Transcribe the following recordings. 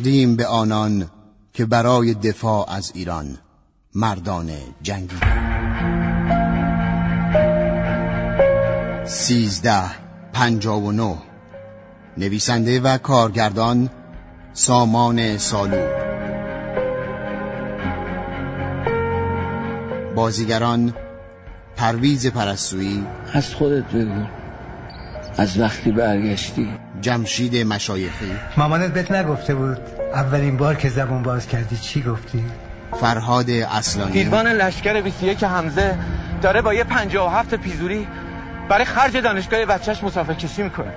تقدیم به آنان که برای دفاع از ایران مردان جنگی. سیزده پنجا و نویسنده و کارگردان سامان سالو. بازیگران پرویز پرستویی. از خودت بگو. از وقتی برگشتی. جمشید مشایخی. مامانت بهت نگفته بود. اولین بار که زبون باز کردی چی گفتی؟ فرهاد اصلانی. دیوان لشکر 21 حمزه داره با یه 57 پیزوری برای خرج دانشگاه بچهش مسافر کشی می‌کنه.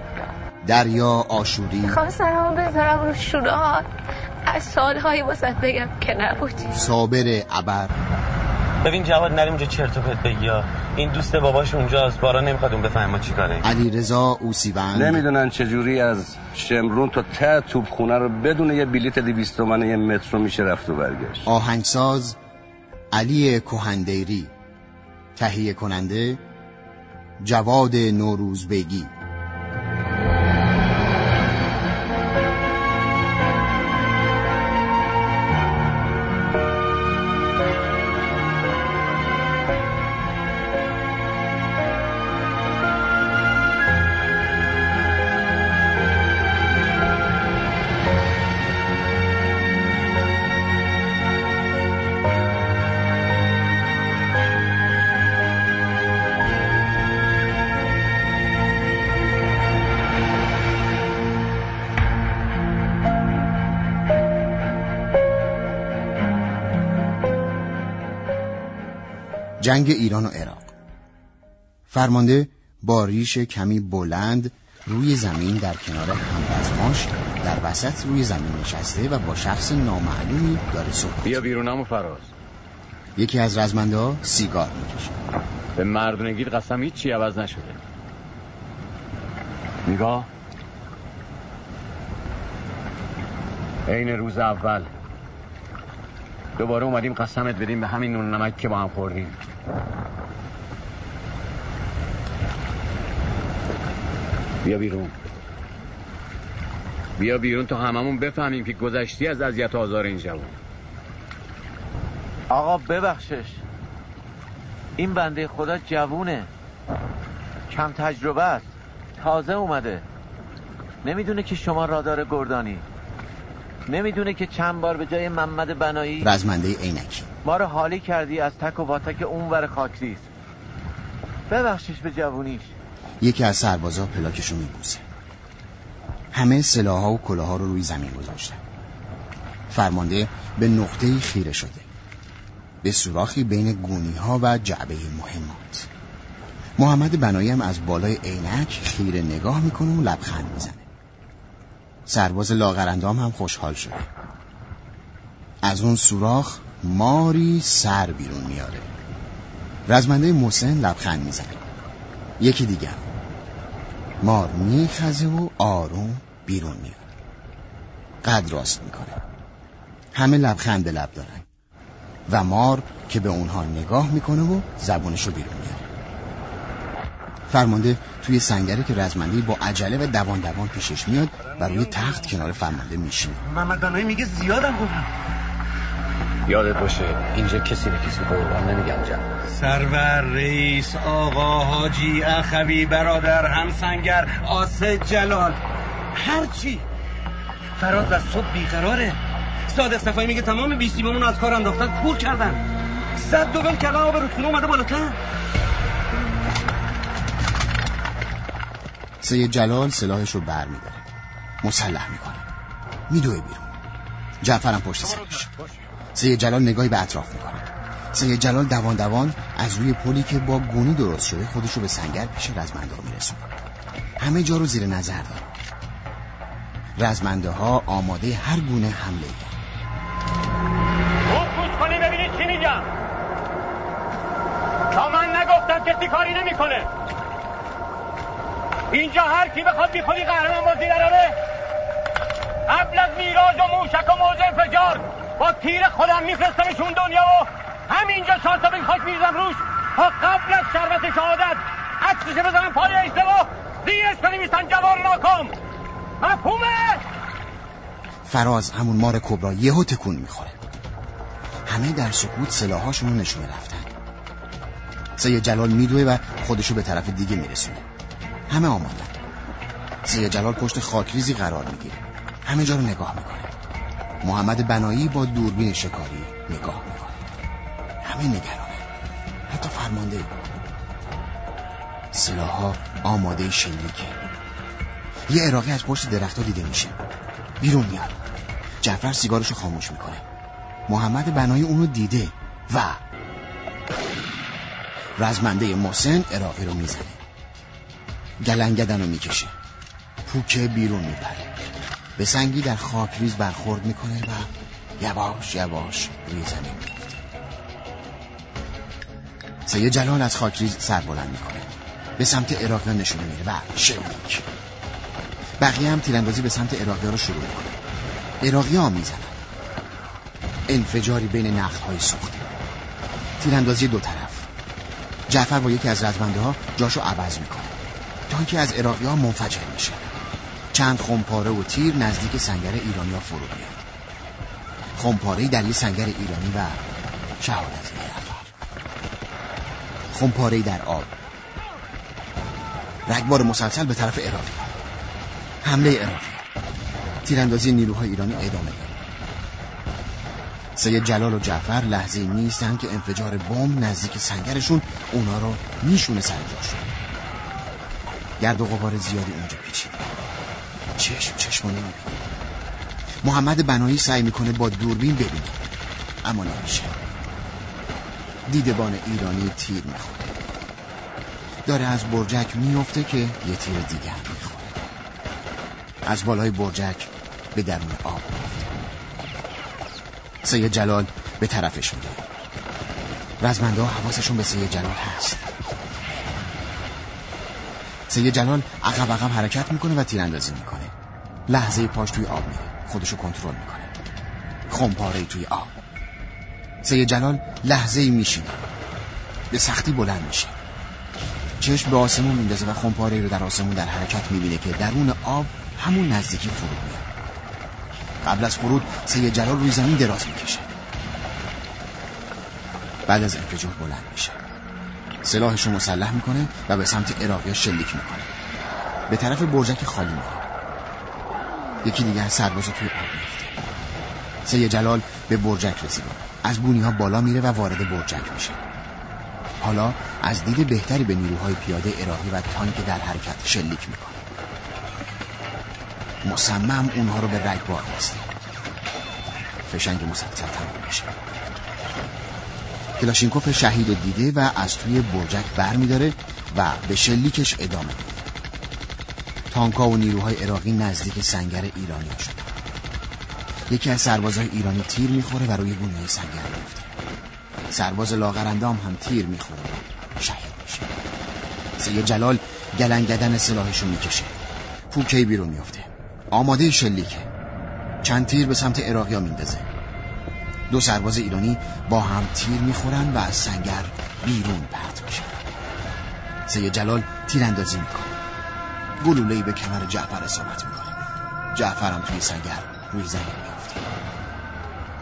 دریا آشوری. خواستم بذارم رو شونه از سالهایی واسه بگم که نبودی. صابر ابر. ببین جواد نریم اونجا چرت و پرت بگی این دوست باباش اونجاست. بارا نمی‌خواد اون بفهمه ما چیکاره. علی رضا اوسیوند نمی‌دونن چجوری از شمرون تا ته توپ خونه رو بدون یه بلیت 200 تومن یه مترو میشه رفت و برگشت. آهنگساز علی کهندیری تهیه کننده جواد نوروزبگی. جنگ ایران و عراق. فرمانده با ریش کمی بلند روی زمین در کنار همرزماش در وسط روی زمین نشسته و با شخص نامعلومی داره صحبت بیا بیرونم و فراز. یکی از رزمنده ها سیگار می‌کشه. به مردونگید قسم هیچی عوض نشده. نگاه. عین روز اول. دوباره اومدیم قسمت بدیم به همین نون نمک که با هم خوردیم. بیا بیرون. بیا بیرون تا هممون بفهمیم که گذشتی از اذیت آزار این جوان. آقا ببخشش. این بنده خدا جوونه. کم تجربه است. تازه اومده. نمی‌دونه که شما رادار گردانی. نمی‌دونه که چند بار به جای محمد بنایی رزمنده عینکی. ما رو حالی کردی از تک و واتک اون ور خاکریز ببخشش به جوونیش. یکی از سربازا پلاکشو میبوسه. همه سلاحها و کلاها رو روی زمین گذاشتن. فرمانده به نقطه خیره شده. به سوراخی بین گونی ها و جعبه مهمات. محمد بنایی هم از بالای عینک خیره نگاه می‌کنه و لبخند می‌زنه. سرباز لاغرندام هم خوشحال شده. از اون سوراخ ماری سر بیرون میاره. رزمنده محسن لبخند می‌زنه. یکی دیگه مار میخزه و آروم بیرون میاد. قد راست می‌کنه. همه لبخند لب دارن. و مار که به اونها نگاه می‌کنه و زبونشو بیرون میاره. فرمانده توی سنگره که رزمنده با عجله و دوان دوان پیشش میاد و روی تخت کنار فرمانده میشینه. محمد بنایی میگه زیادم گفتم. یادت باشه اینجا کسی به کسی قربان نمیگم جم سرور رئیس آقا حاجی اخوی برادر همسنگر آسه جلال هرچی فراز از صبح بیقراره. صادق صفایی میگه تمام بیسیممون از کار انداختن کور کردن. صد دوبل کلام آب رودخونه اومده بالاتر. سید جلال سلاحش رو بر میداره. مسلح می‌کنه. میدوه بیرون. جعفرم پشت سرش. سید جلال نگاهی به اطراف می‌کنه. سید جلال دوان دوان از روی پلی که با گونی درست شده خودش رو به سنگر پیش رزمنده ها همه جا رو زیر نظر داره. رزمنده ها آماده هر گونه حمله ای. خوب کنی ببینید چی میگم. تا من نگفتم کسی کاری نمی‌کنه. اینجا هر کی بخواد بی خودی قهرمان بازی دراره قبل از میراج و موشک و موج انفجار با تیر خودم میفرستمشون دنیا و همینجا تا خاک میریزم روش تا قبل از شربت شهادت. عکسش بزنم پای اشتباه. زیرش بنویسن جوار ناکام. مفهومه؟ فراز همون مار کبرا یهو تکون می‌خوره. همه در سکوت سلاحاشون نشونه رفتن سید جلال میدوه و خودشو به طرف دیگه میرسونه. همه آمادن. سید جلال پشت خاکریزی قرار می‌گیره. همه جا رو نگاه می‌کنه محمد بنایی با دوربین شکاری نگاه می‌کنه. همه نگرانه. حتی فرمانده. سلاحها آماده شلیکه. یه عراقی از پشت درختها دیده میشه. بیرون میاد. جعفر سیگارشو خاموش می‌کنه. محمد بنایی اونو دیده و رزمنده محسن عراقی رو می‌زنه. گلنگدن رو می‌کشه. پوکه بیرون میپره. به سنگی در خاکریز برخورد می‌کنه و یواش یواش روی زمین میفته جلال از خاکریز سر بلند می‌کنه. به سمت عراقی نشونه میره و شلیک بقیه هم تیراندازی به سمت عراقی رو شروع می‌کنه. عراقی ها می‌زنن. انفجاری بین نخل های سوخته تیراندازی دو طرف. جعفر با یکی از رزمنده ها جاشو عوض می‌کنه. تانکی از عراقی منفجر میشه. چند خمپاره و تیر نزدیک سنگر ایرانی ها فرو میاد خمپاره در یه سنگر ایرانی و شهادت یه نفر در آب. رگبار مسلسل به طرف عراقی حمله عراقی تیراندازی نیروهای ایرانی ادامه داره سید جلال و جعفر لحظه نیستن که انفجار بمب نزدیک سنگرشون اونا رو میشونه سر گرد و غبار زیادی اونجا پیچیده. چشم چشم نمی‌بینه محمد بنایی سعی می‌کنه با دوربین ببینه. اما نمیشه. دیدبان ایرانی تیر می‌خوره. داره از برجک میفته که یه تیر دیگه می‌خوره. از بالای برجک به درون آب میفته سید جلال به طرفش میده رزمنده حواسشون به سید جلال هست. سید جلال عقب عقب حرکت می‌کنه و تیراندازی می‌کنه. لحظه پاش توی آب میره خودشو کنترل می‌کنه. خمپاره توی آب. سید جلال لحظه ای میشینه. به سختی بلند میشه. چشم به آسمون میندازه و خمپاره رو در آسمون در حرکت می‌بینه که درون آب همون نزدیکی فرود میاد. قبل از فرود سید جلال روی زمین دراز می‌کشه. بعد از انفجار بلند میشه. سلاحش رو مسلح می‌کنه و به سمت عراقی شلیک می‌کنه. به طرف برجک خالی میره یکی دیگه از سربازا توی آب میفته سید جلال به برجک رسیده. از بونی ها بالا میره و وارد برجک میشه. حالا از دید بهتری به نیروهای پیاده عراقی و تانک در حرکت شلیک می‌کنه. مصمم اونها رو به رگبار بسته فشنگ مسلسل تمام میشه. کلاشینکوف شهید دیده و از توی برجک بر میداره و به شلیکش ادامه میده. تانکا و نیروهای عراقی نزدیک سنگر ایرانی ها شدن یکی از سربازهای ایرانی تیر می‌خوره و روی گونه سنگر میفته سرباز لاغرندام هم تیر می‌خوره. شهید میشه. سید جلال گلنگدن سلاحشو می‌کشه. پوکه بیرون میفته آماده شلیکه. چند تیر به سمت عراقی ها میندازه؟ دو سرباز ایرانی با هم تیر می‌خورن و از سنگر بیرون پرت میشن. سید جلال تیراندازی می‌کنه. گلوله‌ای به کمر جعفر اصابت می‌کنه. جعفر هم توی سنگر روی زمین میفته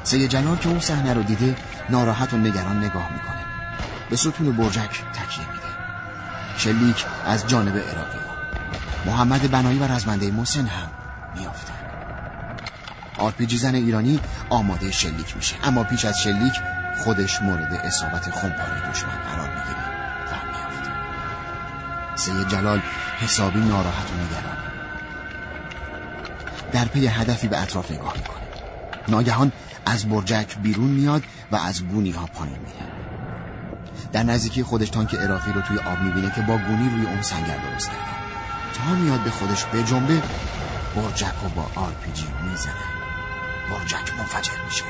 سید جلال که اون صحنه رو دیده ناراحت و نگران نگاه می‌کنه. به ستون برجک تکیه میده. شلیک از جانب عراقی. محمد بنایی و رزمنده محسن هم میافته. آرپیجی زن ایرانی آماده شلیک میشه. اما پیش از شلیک خودش مورد اصابت خمپاره دشمن قرار می‌گیره. و میافته. سید جلال حسابی ناراحت و نگران. در پی هدفی به اطراف نگاه می‌کنه. ناگهان از برجک بیرون میاد و از گونی ها پایین میره در نزدیکی خودش تانک عراقی رو توی آب می‌بینه که با گونی روی اون سنگر درست کرده. تا میاد به خودش بجنبه برجک رو با آرپیجی می‌زنه. برجک منفجر میشه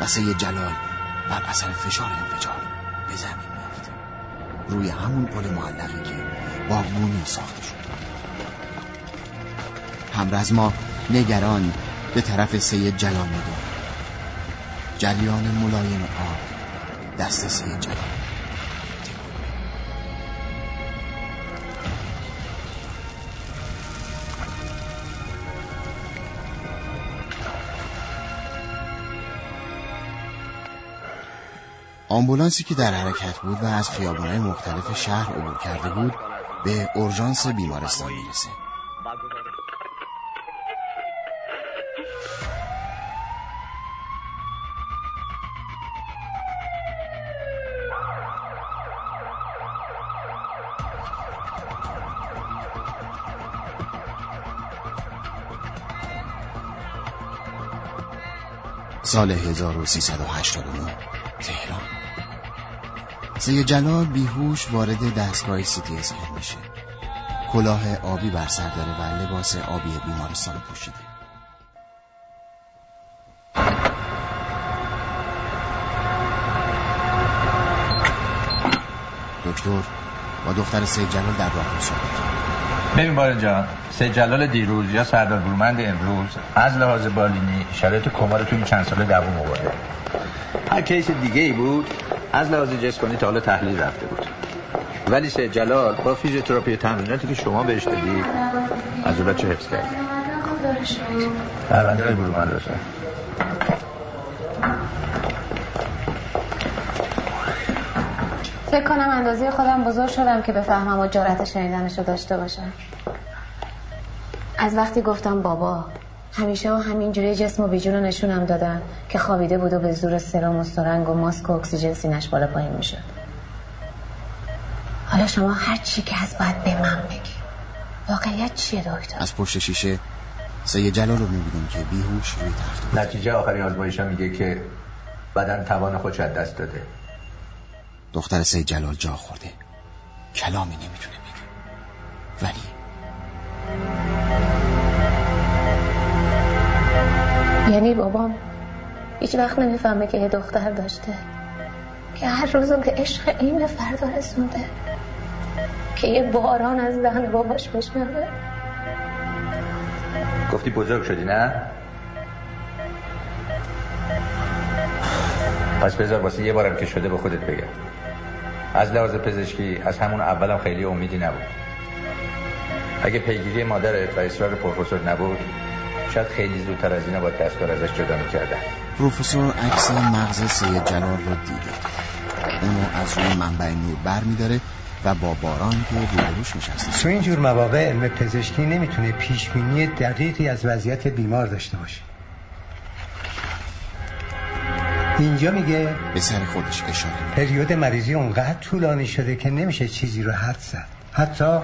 و سید جلال بر اثر فشار انفجار به زمین میفته روی همون پل معلقی که با گونی ساخته همرزما نگران به طرف سید جلال نگاه جریان ملایم آب دست سید جلال. آمبولانسی که در حرکت بود و از خیابانهای مختلف شهر عبور کرده بود به اورژانس بیمارستان می‌رسه سال 1389 تهران. سید جلال بیهوش وارد دستگاه سیتی اسکن میشه. کلاه آبی بر سر داره و لباس آبی بیمارستان پوشیده. دکتر با دختر سید جلال در راه صحبت ببین بارن جان سید جلال دیروز یا سردار برومند امروز از لحاظ بالینی شرایط کمار تو این چند ساله دوام آورده. هر کیس دیگه ای بود از لحاظ جسمانی تا حالا تحلیل رفته بود. ولی سید جلال با فیزیوتراپی تمریناتی که شما بهش دادی از اون چه حفظ کرد. رو پرونده برومند فکر کنم اندازه خودم بزرگ شدم که بفهمم و جارت شنیدنش رو داشته باشم. از وقتی گفتم بابا همیشه و همینجوری جسم و بیجون رو نشونم دادن که خوابیده بود و به زور سرم و سرنگ و ماسک و اکسیژن سینش بالا پایین می‌شد. حالا شما هر چی که از باید به من بگی. واقعیت چیه دکتر؟ از پشت شیشه سید جلال رو می‌بینیم که بیهوش روی تخت بود نتیجه آخری آزمایش میگه که بدن توان خودش از دست داده. دختر سید جلال جا خورده. کلامی نمی‌تونه بگه. ولی یعنی بابام هیچ وقت نمی‌فهمه که یه دختر داشته. که هر روزو به عشق این فردا رسونده. که یه باران از دهن باباش بشنوه. گفتی بزرگ شدی نه؟ پس بذار واسه یه بارم که شده به خودت بگم. از لحاظ پزشکی از همون اولم خیلی امیدی نبود. اگه پیگیری مادرت و اصرار پروفسور نبود شاید خیلی زودتر از اینا با دستگار ازش جدا می‌کردن. پروفسور عکس مغز سید جلال رو دیده. اونو از روی منبع نور بر میداره و با باران که روبروش نشسته. تو اینجور مواقع علم پزشکی نمی‌تونه پیشبینی دقیقی از وضعیت بیمار داشته باشه. اینجا میگه به سر خودش اشاره. پریود مریضی اونقدر طولانی شده که نمیشه چیزی رو حد زد. حتی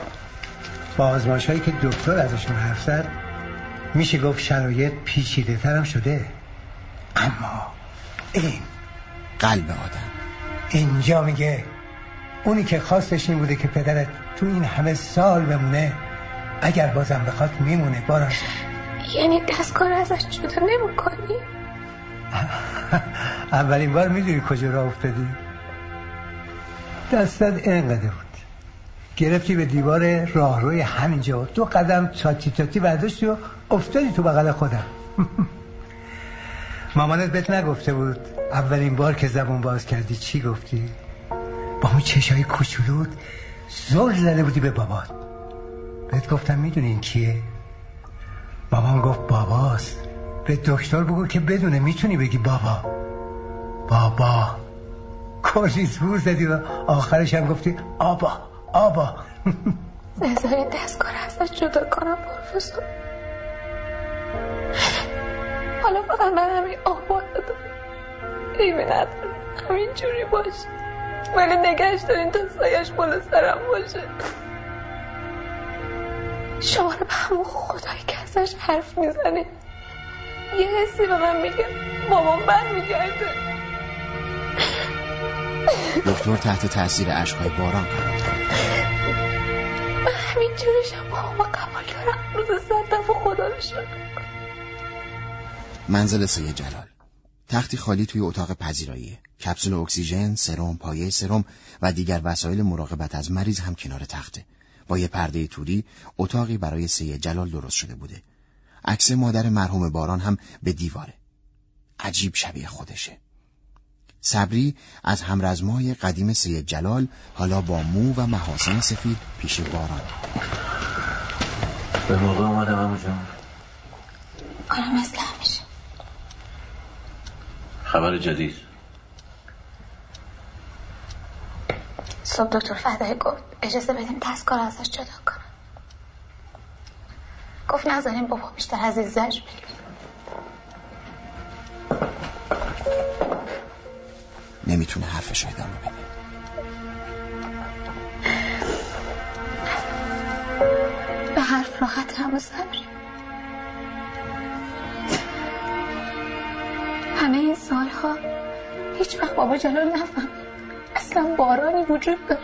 با آزمایش هایی که دکتر ازشون حرف زد میشه گفت شرایط پیچیده ترم شده. اما این قلب آدم. اینجا میگه اونی که خواستش این بوده که پدرت تو این همه سال بمونه اگر بازم بخواد میمونه. باران. یعنی دستگاه ازش جدا نمی کنی؟ اولین بار می‌دونی کجا راه افتادی؟ دستت اینقدر بود. گرفتی به دیوار راهروی همینجا. دو قدم چاتی چاتی برداشتی و افتادی تو بغل خودم. مامانت بهت نگفته بود اولین بار که زبون باز کردی چی گفتی؟ با اون چشای کوچولود زل زده بودی به بابات. بهت گفتم می‌دونی این کیه؟ بابام گفت باباست. به دکتر بگو که بدونه می‌تونی بگی بابا. بابا. کلی زور زدی و آخرش هم گفتی آبا آبا. نظر رو ازش جدا کنم پروفسور. حالا فقط من همین آبا دادم ایمی ندارم همین جوری باشه. ولی نگهش دارین تا سایش بالا سرم باشه. شما رو به همون خدایی که ازش حرف می‌زنی یه حسی به من میگه. بابام برمیگرده دکتر تحت تاثیر اشکهای باران قرار گرفت من همین جوریشم بابام قبول کردم روز صد دفعه خدا رو منزل سید جلال. تختی خالی توی اتاق پذیرایی. کپسول اکسیژن سرم پایه سرم و دیگر وسایل مراقبت از مریض هم کنار تخته. با یه پرده توری اتاقی برای سید جلال درست شده بوده. عکس مادر مرحوم باران هم به دیواره. عجیب شبیه خودشه. صبری از همرزمای قدیم سید جلال حالا با مو و محاسن سفید پیش باران. به موقع آمدم امو جان. آره مثل همیشه خبر جدید. صبح دکتر فدای گفت. اجازه بدیم دستگاه ازش جدا کنم. گفت نذاریم بابا بیشتر از این نمی‌تونه حرفش ادامه بده. به حرف راحت هم و صبری همه این سالها هیچ وقت بابا جلال نفهمید. اصلا بارانی وجود داره.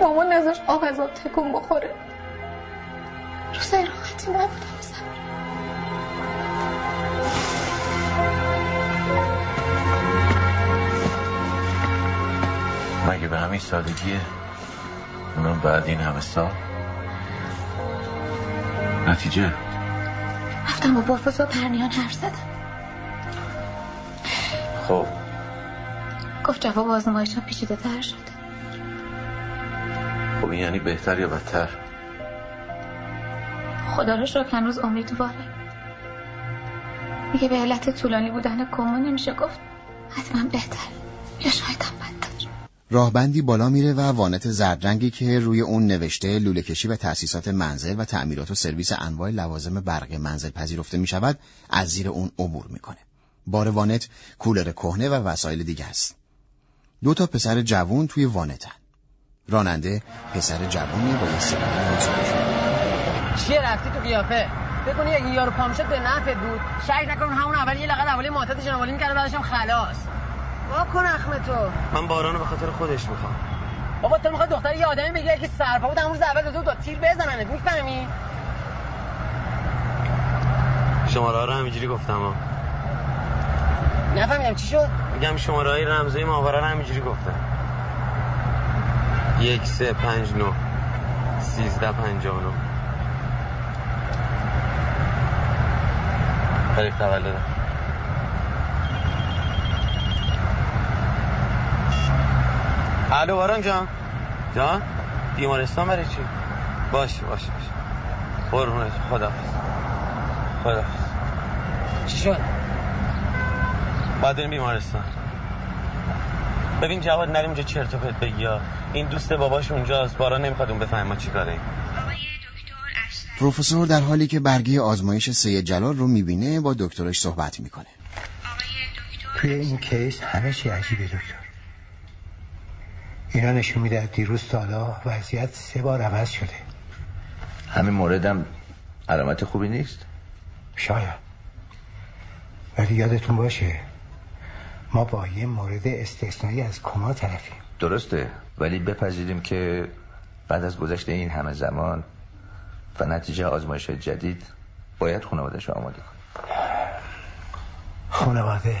مامان نذاش آب از آب تکون بخوره. روزای راحتی نبودم مگه به همین سادگیه؟ اونم بعد این همه سال؟ نتیجه؟ رفتم با پروفسور پرنیان حرف زدم. خب. گفت جواب آزمایش ها پیچیده تر شده. خب این یعنی بهتر یا بدتر؟ خدا رو شکر هنوز امیدواره میگه به علت طولانی بودن کما نمیشه گفت حتما بهتر یا شاید هم بدتر راهبندی بالا میره و وانت زردرنگی که روی اون نوشته لوله کشی و تأسیسات منزل و تعمیرات و سرویس انواع لوازم برق منزل پذیرفته می شود از زیر اون عبور می‌کنه. بار وانت کولر کهنه و وسایل دیگه است. دو تا پسر جوون توی وانتن. راننده پسر جوونی با یه چیه رفتی تو قیافه. فکر کنی اگه یارو پام شد به نفعت بود. شک نکن همون اول یه لقد اولی معتاد جنابالی می‌کرده بعدش هم خلاص. وا کن اخم تو. من بارانو به خاطر خودش می‌خوام. بابا تو می‌خواد دختر یه آدمی بگیری که سرپا بود همون روز اول دو تا تیر بزننت می‌فهمی؟ شماره رو همینجوری گفتم ها. نفهمیدم چی شد؟ میگم شماره های رمزای ماهواره رو همینجوری گفتم. یک سه پنج نو سیزده پنجاه تاریخ تولده الو باران جان. جان بیمارستان برای چی؟ باشه باشه باشه قربونت خدا خدا چی شد؟ باید بریم بیمارستان. ببین جواد نریم اونجا چرت و پرت بگی. این دوست باباش اونجاست. باران نمی‌خواد اون بفهمه ما چیکاره پروفسور در حالی که برگه آزمایش سید جلال رو می‌بینه با دکترش صحبت می‌کنه. توی این کیس همه چی عجیبه دکتر. اینا نشون میده دیروز تالا وضعیت سه بار عوض شده. همین موردم علامت خوبی نیست؟ شاید. ولی یادتون باشه ما با یه مورد استثنایی از کما طرفیم. درسته. ولی بپذیریم که بعد از گذشت این همه زمان و نتیجه آزمایش جدید باید خانوادش رو آماده کن خانواده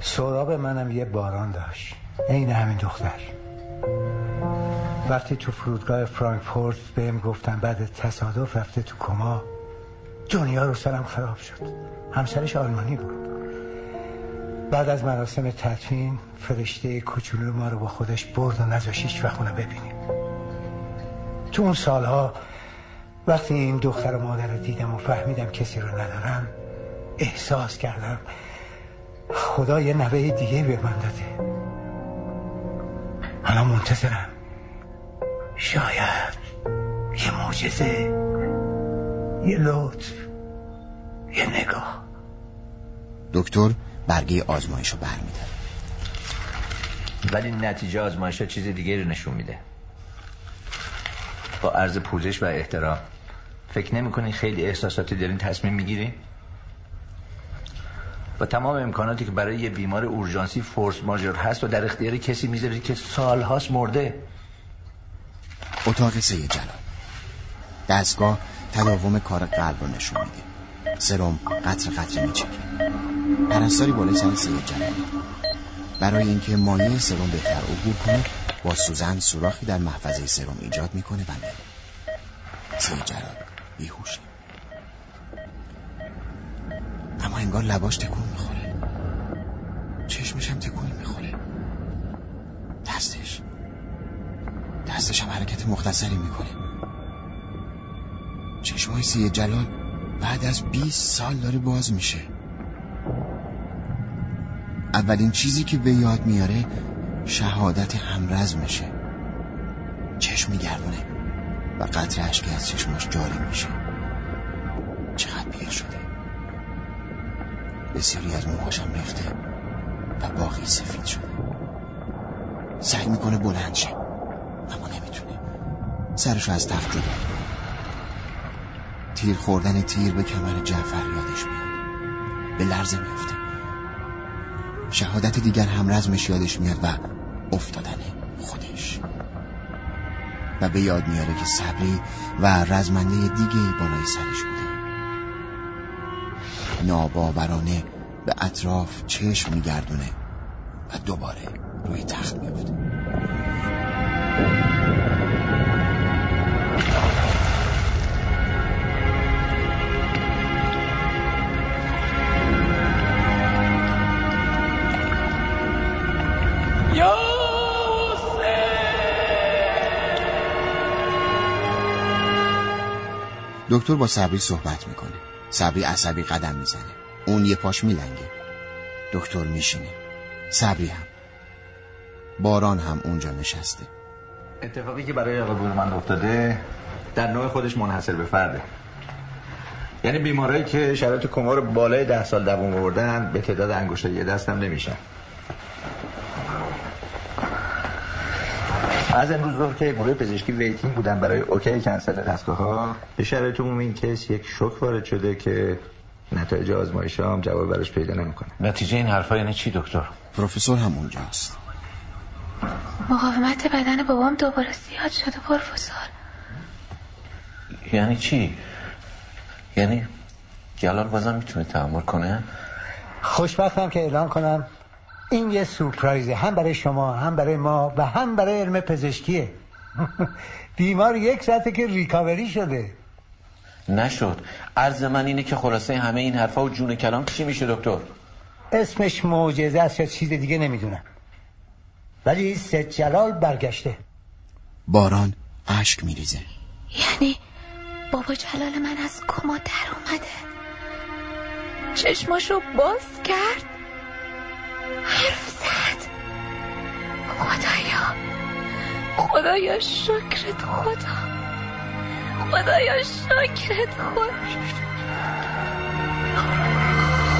سراب منم یه باران داشت. عین همین دختر. وقتی تو فرودگاه فرانکفورت بهم گفتن بعد تصادف رفته تو کما دنیا رو سرم خراب شد. همسرش آلمانی بود. بعد از مراسم تدفین فرشته کوچولو ما رو با خودش برد و هیچ وقت اونو ببینیم. تو اون سالها وقتی این دختر و مادر رو دیدم و فهمیدم کسی رو ندارم احساس کردم خدا یه نوه دیگه به من داده. الان منتظرم. شاید یه معجزه یه لطف یه نگاه. دکتر برگه آزمایش رو برمیده ولی نتیجه آزمایش ها چیز دیگه رو نشون میده. با عرض پوزش و احترام. فکر نمی کنین خیلی احساساتی دارین تصمیم می‌گیرین با تمام امکاناتی که برای یه بیمار اورژانسی فورس ماژور هست و در اختیار کسی می‌ذارید که سالهاست مرده. اتاق سید جلال. دستگاه تداوم کار قلب رو نشون میده. سرم قطر قطر میچکه. پرستاری بالای سر سید جلال. برای اینکه مایه سرم بهتر عبور کنه با سوزن سوراخی در محفظه سرم ایجاد می‌کنه و میره. جلال بیهوشه اما انگار لباش تکون می‌خوره. چشمش هم تکونی می‌خوره. دستش. دستش هم حرکت مختصری می‌کنه. چشمای سید جلال بعد از 20 سال داره باز میشه. اولین چیزی که به یاد میاره شهادت همرزمشه چشم میگردونه و قطر عشقی از چشماش جاری میشه. چقدر پیر شده. بسیاری از موهاشم ریخته و باقی سفید شده. سعی می‌کنه بلند شه. اما نمی‌تونه. سرشو از تخت جدا تیر خوردن تیر به کمر جعفر یادش میاد. به لرزه میفته شهادت دیگر هم رزمش یادش میاد و افتادن خودش. و به یاد میاره که صبری و رزمنده دیگه بالای سرش بوده. ناباورانه به اطراف چشم میگردونه و دوباره روی تخت میفته دکتر با صبری صحبت می‌کنه. صبری عصبی قدم می‌زنه. اون یه پاش میلنگه. دکتر میشینه. صبری هم. باران هم اونجا نشسته. اتفاقی که برای آقا بورمند افتاده در نوع خودش منحصر به فرده. یعنی بیمارایی که شرایط کمار بالای ده سال دوام آوردن به تعداد انگشت یه دستم نمیشن. از امروز ظهر که گروه پزشکی waiting بودن برای OK cancel دستگاه ها به شرایط عمومی این case یک شوک وارد شده که نتایج آزمایش هم جواب براش پیدا نمی‌کنه. نتیجه این حرفا یعنی چی دکتر؟ پروفسور هم اونجاست مقاومت بدن بابام دوباره زیاد شده پروفسور. یعنی چی؟ یعنی جلال بازم می‌تونه تحمل کنه؟ خوشبختم که اعلام کنم این یه سورپرایزه. هم برای شما هم برای ما و هم برای علم پزشکیه. بیمار یک ساعته که ریکاوری شده. نشد. عرض من اینه که خلاصه همه این حرفا و جون کلام چی میشه دکتر؟ اسمش معجزه است یا چیز دیگه نمی‌دونم. ولی ست جلال برگشته. باران اشک میریزه. یعنی بابا جلال من از کما در اومده. چشماشو باز کرد. حرف زد خدایا خدایا شکرت خدا. خدایا شکرت خدا.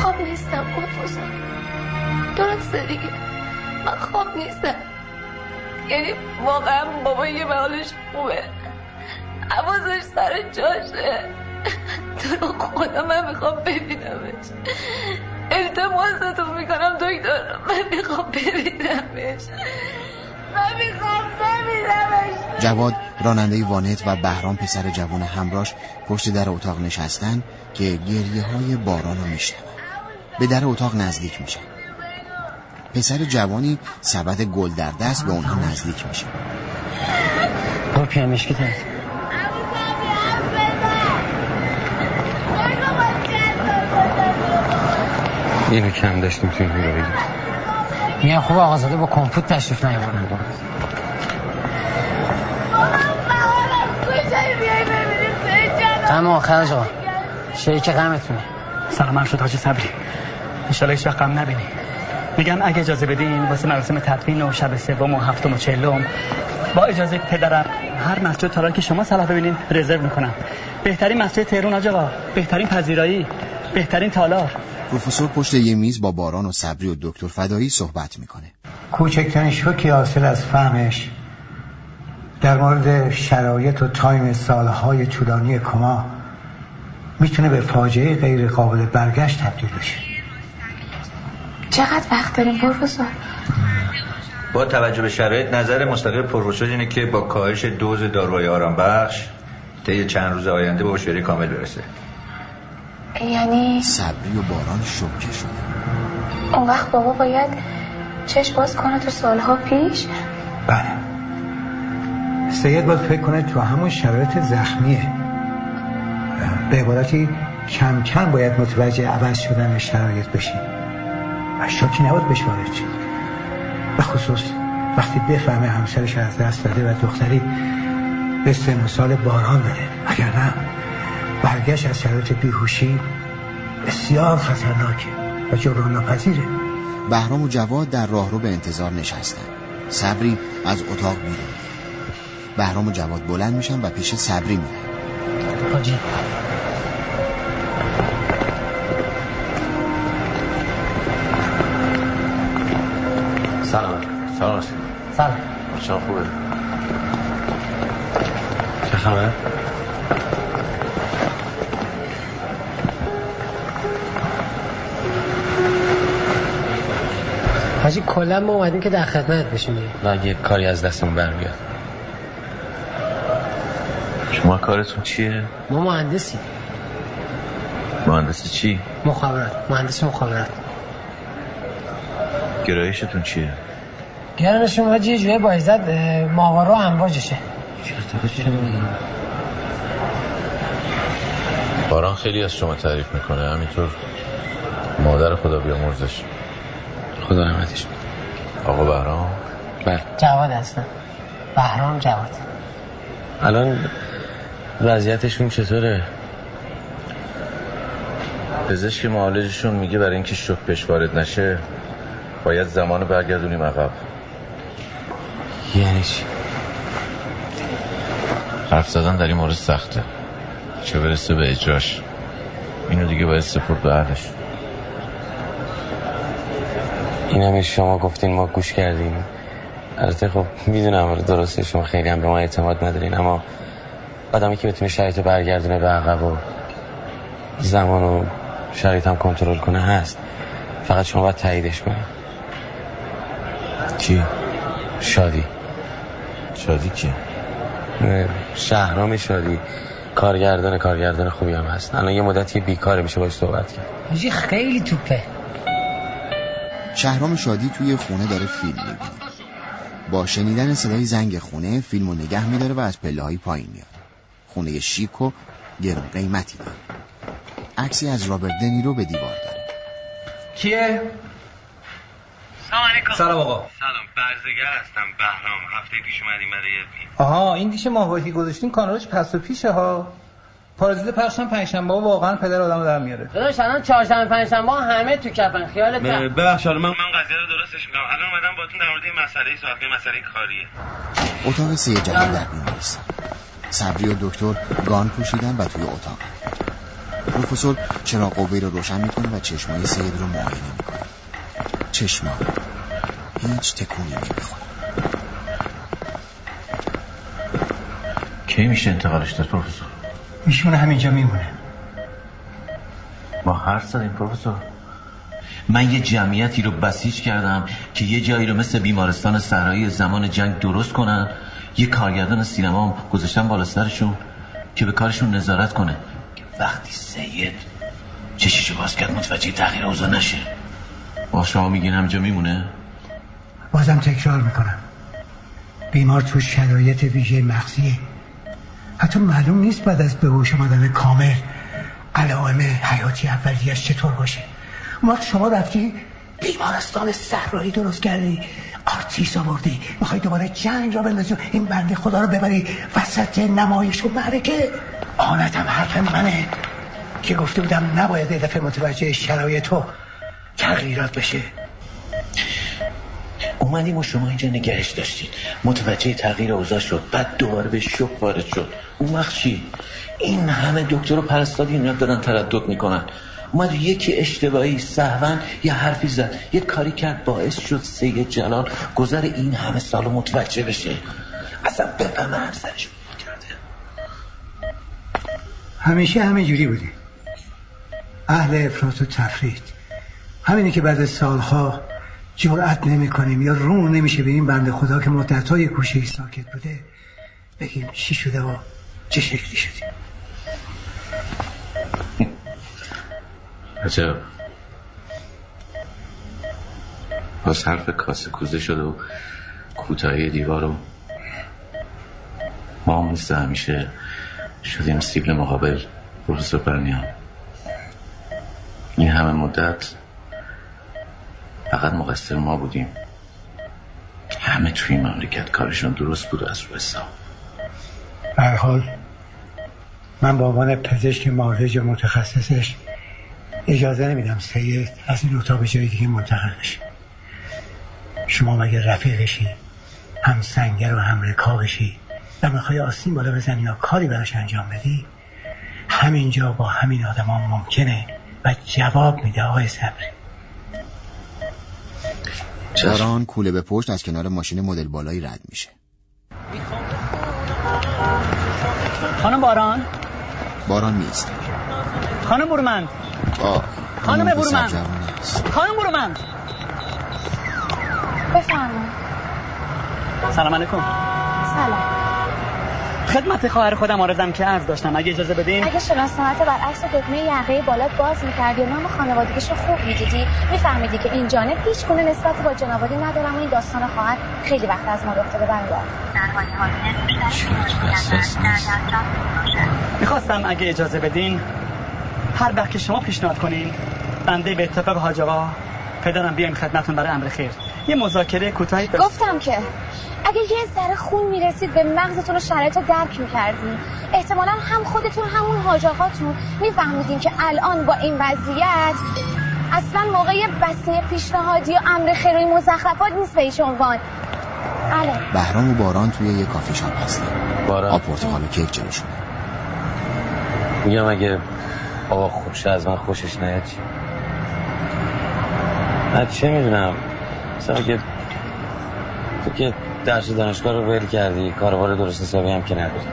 خواب نیستم پروفسور درسته دیگه. من خواب نیستم. یعنی واقعا بابا یه حالش خوبه. حواسش سر جاشه. تو رو خدا من می‌خوام ببینمش. التماستون می‌کنم دکتر من می‌خوام ببینمش. من می‌خوام ببینمش. جواد راننده وانت و بهرام پسر جوان همراش پشت در اتاق نشستن که گریه های باران رو میشنون. به در اتاق نزدیک میشن. پسر جوانی سبد گل در دست به اونها نزدیک میشه. برو پیامشکی تست اینو کم داشتیم توی این رو میگن خوب آقازاده با کمپوت تشریف نیاوردن غم آخر جا شریک غمتونه. سلام شد حاجی صبری. انشالله هیچ وقت غم نبینی. میگم اگه اجازه بدین واسه مراسم تدفین و شب سوم و هفتم و چهلم با اجازه پدرم هر مسجد تالار که شما صلاح ببینین رزرو می‌کنم. بهترین مسجد تهران آجا بهترین پذیرایی. بهترین تالار. پروفسور پشت یه میز با باران و صبری و دکتر فدایی صحبت می‌کنه. کوچکترین شوکی حاصل از فهمش در مورد شرایط و تایم سالهای طولانی کما می‌تونه به فاجعه غیر قابل برگشت تبدیل بشه. چقدر وقت داریم پروفسور؟ با توجه به شرایط نظر مستقل پروفسور اینه که با کاهش دوز داروهای آرام بخش طی چند روز آینده به هوشیاری کامل برسه. یعنی صبری و باران شوکه شده. اون وقت بابا باید چشم باز کنه تو سالها پیش؟ بله. سید باید فکر کنه تو همون شرایط زخمیه. به عبارتی کم کم باید متوجه عوض شدن شرایط بشیم و شوکی نباید بهش وارد شد و خصوص وقتی بفهمه همسرش از دست داده و دختری به سن و سال باران داره. اگر نه برگشت از شرایط بیهوشی بسیار خطرناکه و جبران ناپذیره بهرام و جواد در راهرو به انتظار نشستن. صبری از اتاق بیرون. بهرام و جواد بلند میشن و پیش صبری میرن. حاجی. سلام. سلام. سلام. بچه خوبه؟ چه خبر؟ حاجی کلا ما اومدیم که در خدمت بشیم. نه اگه کاری از دستمون برمیاد. شما کارتون چیه؟ ما مهندسی. مهندس چی؟ مخابرات. مهندس مخابرات. گرایشتون چیه؟ گرانشون حاجی یه جوه بایزد ماهوارا و امواجشه. باران خیلی از شما تعریف می‌کنه. همینطور مادر خدا بیامرزش. خدا رحمتش آقا بهرام؟ بله. جواد هستم. بهرام جواد. الان وضعیتشون چطوره؟ پزشک معالجشون میگه برای اینکه شک بهش وارد نشه باید زمان برگردونیم عقب. یعنی چی؟ حرف زدن در این مورد سخته. چه برسه به اجراش. اینو دیگه باید سپرد به اهلش. این همه شما گفتین ما گوش کردیم. البته خب می‌دونم درسته شما خیلی هم به ما اعتماد ندارین اما آدمی که بتونه شرایط برگردونه به عقب و زمان و شرایط هم کنترل کنه هست. فقط شما باید تاییدش کنید کی؟ شادی. شادی کی؟ شهرام شادی. کارگردان کارگردان خوبی هم هست. الان یه مدتی بیکاره میشه باش صحبت کرد. خیلی توپه. شهرام شادی توی خونه داره فیلم می‌بینه. با شنیدن صدای زنگ خونه فیلمو نگه میداره و از پله های پایین میاد. خونه شیک و گرون قیمتی داره. عکسی از رابرت دنیرو به دیوار داره. کیه؟ سلام علیکم. سلام آقا. سلام برزگر هستم بهرام. هفته پیش اومدیم برای فیلم. آها این دیش ماهواره گذاشتین کانالش پس و پیشه ها. پارازیت پخشم پنجشنبه ها واقعا پدر آدمو در میاره. داداش الان چهارشنبه پنجشنبه ها همه تو کفن. خیالت ب- ببخشید من من قضیه رو درستش می‌کنم. الان اومدم باتون در مورد این مسئله صحبت کنم مسئله کاریه. اتاق سه جلال در بیمارستان صبری و دکتر گان پوشیدن و توی اتاق. پروفسور چراغ قوه رو روشن می‌کنه و چشمای سید رو معاینه می‌کنه؟ چشما هیچ تکونی نمی‌خوره. کی میشه انتقالش داد پروفسور؟ ایشون همینجا میمونه. ما حرف زدیم پروفسور. من یه جمعیتی رو بسیج کردم که یه جایی رو مثل بیمارستان صحرایی زمان جنگ درست کنن. یه کارگردان سینما هم گذاشتن بالا سرشون که به کارشون نظارت کنه. وقتی سید چشیشو باز کرد متوجه تغییر اوضاع نشه. با شما میگین همجا میمونه؟ بازم تکرار می‌کنم. بیمار تو شرایط ویژه مغزیه. حتی معلوم نیست بعد از به هوش آمدن کامل علائم حیاتی اولیش چطور باشه. وقت شما رفتی بیمارستان صحرایی درست کردی آرتیس آوردی. می‌خوای دوباره جنگ را بندازی این بنده خدا رو ببری. وسط نمایش و معرکه آنتم حرف منه. که گفته بودم نباید دفعه متوجه شرایط تو تغییرات بشه. اومدیم و شما اینجا نگهش داشتید. متوجه تغییر اوضاع شد. بعد دوباره به شک وارد شد. اون وقت چی؟ این همه دکتر و پرستاری اینا دارن تردد می‌کنن. اومد یکی اشتباهی سهون یه حرفی زد. یه کاری کرد. باعث شد سید جلال گذر این همه سال متوجه بشه. اصلا بفهمه هر سرش همیشه همه جوری بودی اهل افراط و تفرید همینه که بعد سالها جرأت نمی کنیم یا رو نمیشه به این بنده خدا که مدتهای کوشه ساکت بوده بگیم چی شده و چه شکلی شدیم. عجب باز حرف کاسه کوزه شد و کوتاهی دیوار و ما مثل همیشه شدیم سیبل مقابل پروفسور برنیان. این همه مدت فقط مقصر ما بودیم. همه توی این مملکت کارشون درست بود از رو حساب. حال من به عنوان پزشک معالج و متخصصش اجازه نمیدم سید از این اتاق به جای دیگه منتقل شما مگه رفیقشی هم سنگر و هم رکابشی و می‌خوای آسین بالا بزنی یا کاری براش انجام بدی؟ همینجا با همین آدمان ممکنه و جواب میده آقای صبری. باران کوله به پشت از کنار ماشین مدل بالایی رد میشه. خانم باران؟ باران نیست. خانم برومند. آه خانم برومند. خانم برومند. بفرمایید. سلام علیکم. سلام. خدمت خواهر خودم آرزم که عرض داشتم. اگه اجازه بدین. اگه شناسنامت برعکس دکمه یقه بالات باز می‌کردی و نام خانوادگیش رو خوب می‌دیدی میفهمیدی که این جانب هیچ گونه نسبتی با جنابالی ندارم و این داستان خواهر خیلی وقت از ما افتاده برادر می‌خواستم اگه اجازه بدین هر وقت که شما پیشنهاد کنین بنده به اتفاق حاج آقا پدرم بیایم خدمتتون برای امر خیر. یه مذاکره کوتاهی گفتم که اگه یه ذره خون می‌رسید به مغزتون و شرایط رو درک می‌کردین. احتمالا هم خودتون همون حاجاقاتون میفهمیدین که الان با این وضعیت اصلا موقع بسته پیشنهادی و امر خیر و این مزخرفات نیست به هیچ عنوان. الو بهرام و باران توی یه کافی شاپ هستن. باران؟ آب پرتقال و کیک جلوشونه میگم اگه بابا خوبشه از من خوشش نیاد چی؟ من چه می‌دونم؟ مثلا اگه تو که درس دانشگاه رو ول کردی کاروبار درست حسابی هم که نداری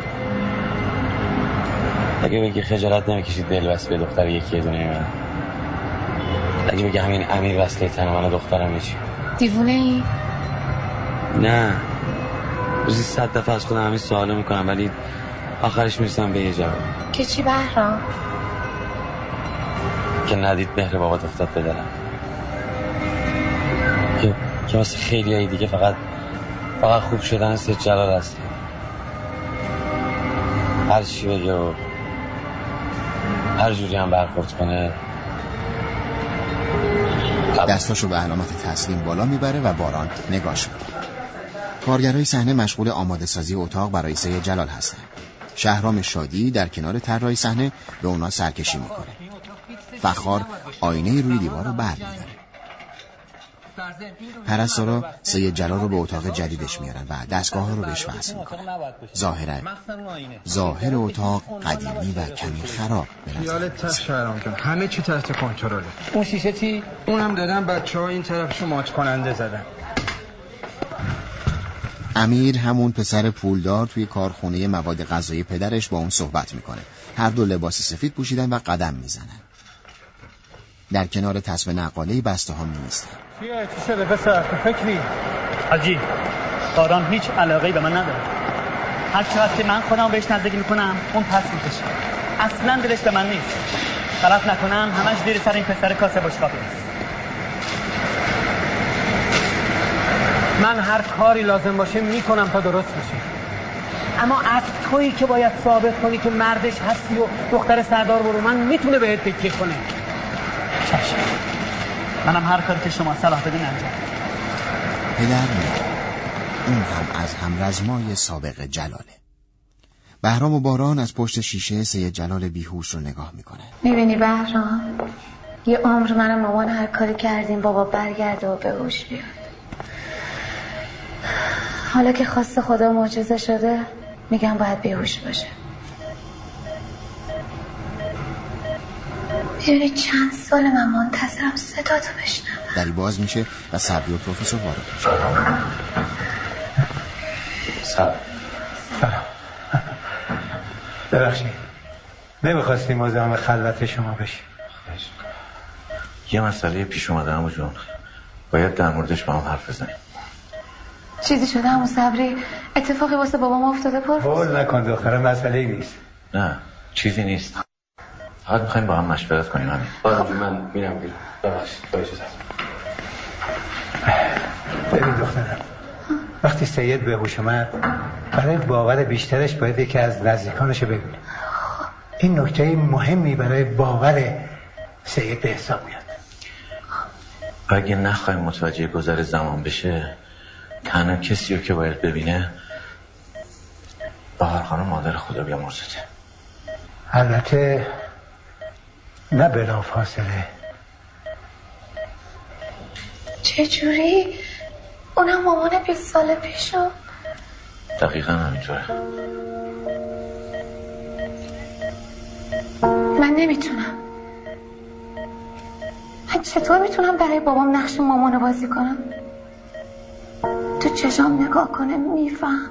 اگه بگی خجالت نمی‌کشی دل بس به دختر یکی دونه من. اگه بگی همین امیر وصله تن من و دخترم میشی دیوونه ای؟ نه. روزی صد دفعه از خودم همین سوالو می‌کنم ولی آخرش می‌رسم به یه جواب. که چی بهرام؟ که ندید مهر بابات افتاد دلم که واسه خیلی های دیگه فقط فقط خوب شدن سید جلال هست هر چی بگه و هر جوری هم برخورد کنه. دستاشو به علامت تسلیم بالا می‌بره و باران نگاش می‌کنه. کارگرای صحنه مشغول آماده سازی اتاق برای سید جلال هستن. شهرام شادی در کنار طراحی صحنه به اونا سرکشی می‌کنه. فخار آینه روی دیوار رو بر میداره پرستارا سید جلال رو به اتاق جدیدش میارن و دستگاه ها رو بهش وصل می‌کنن. ظاهرا ظاهر اتاق قدیمی و کمی خراب به همه چی تحت کنترله. اون شیشه چی؟ اونم دادن بچه ها این طرفشو ماچ کننده زدن. امیر همون پسر پولدار توی کارخونه مواد غذایی پدرش با اون صحبت می‌کنه. هر دو لباس سفید پوشیدن و قدم می‌زنن. در کنار تصم نقاله بسته ها میستن چیه چی شده؟ پسر تو فکری حاجی باران هیچ علاقه به من نداره. هر چقدر که من خودم بهش نزدیک می‌کنم اون پس می‌کشه. اصلا دلش به من نیست. غلط نکنم همش زیر سر این پسر کاسه بشقابی است من هر کاری لازم باشه می‌کنم تا درست بشه. اما از تویی که باید ثابت کنی که مردش هستی و دختر سردار برو من می‌تونه بهت تکیه کنه. منم هر کاری که شما صلاح بدین انجام. پدر اون هم از همرزمای سابق جلاله. بهرام و باران از پشت شیشه سید جلال بیهوش رو نگاه می‌کنه می‌بینی بهرام؟ یه عمر من و مامان هر کاری کردیم بابا برگرده و به هوش بیاد. حالا که خواست خدا معجزه شده میگم باید بیهوش باشه. می‌دونی چند سال من منتظرم صداتو بشنم دری باز میشه و صبری و پروفسور وارد میشه. سلام سلام. ببخشید. نمی‌خواستیم مزاحم خلوت شما بشیم. یه مسئله پیش اومده همو جون. باید در موردش با هم حرف بزنیم. چیزی شده همون صبری؟ اتفاقی واسه بابام افتاده پر؟ قول نکن دخترم مسئله نیست. نه چیزی نیست. فقط می‌خوایم با هم مشورت کنیم همین. باران جون من میرم بیرون. ببخشید اجازت ببین دخترم وقتی سید به هوش اومد برای باور بیشترش باید یکی از نزدیکانش رو ببینه. این نکته مهمی برای باور سید به حساب میاد. اگه نخواهیم متوجه گذر زمان بشه تنها کسی رو که باید ببینه بهار خانم مادر خدا بیامرزته البته نه بلا فاصله چجوری؟ اونم مامان 20 سال پیشو؟ دقیقا همینطوره. من نمی‌تونم. من چطور می‌تونم برای بابام نقش مامانو بازی کنم؟ تو چشام نگاه کنه میفهم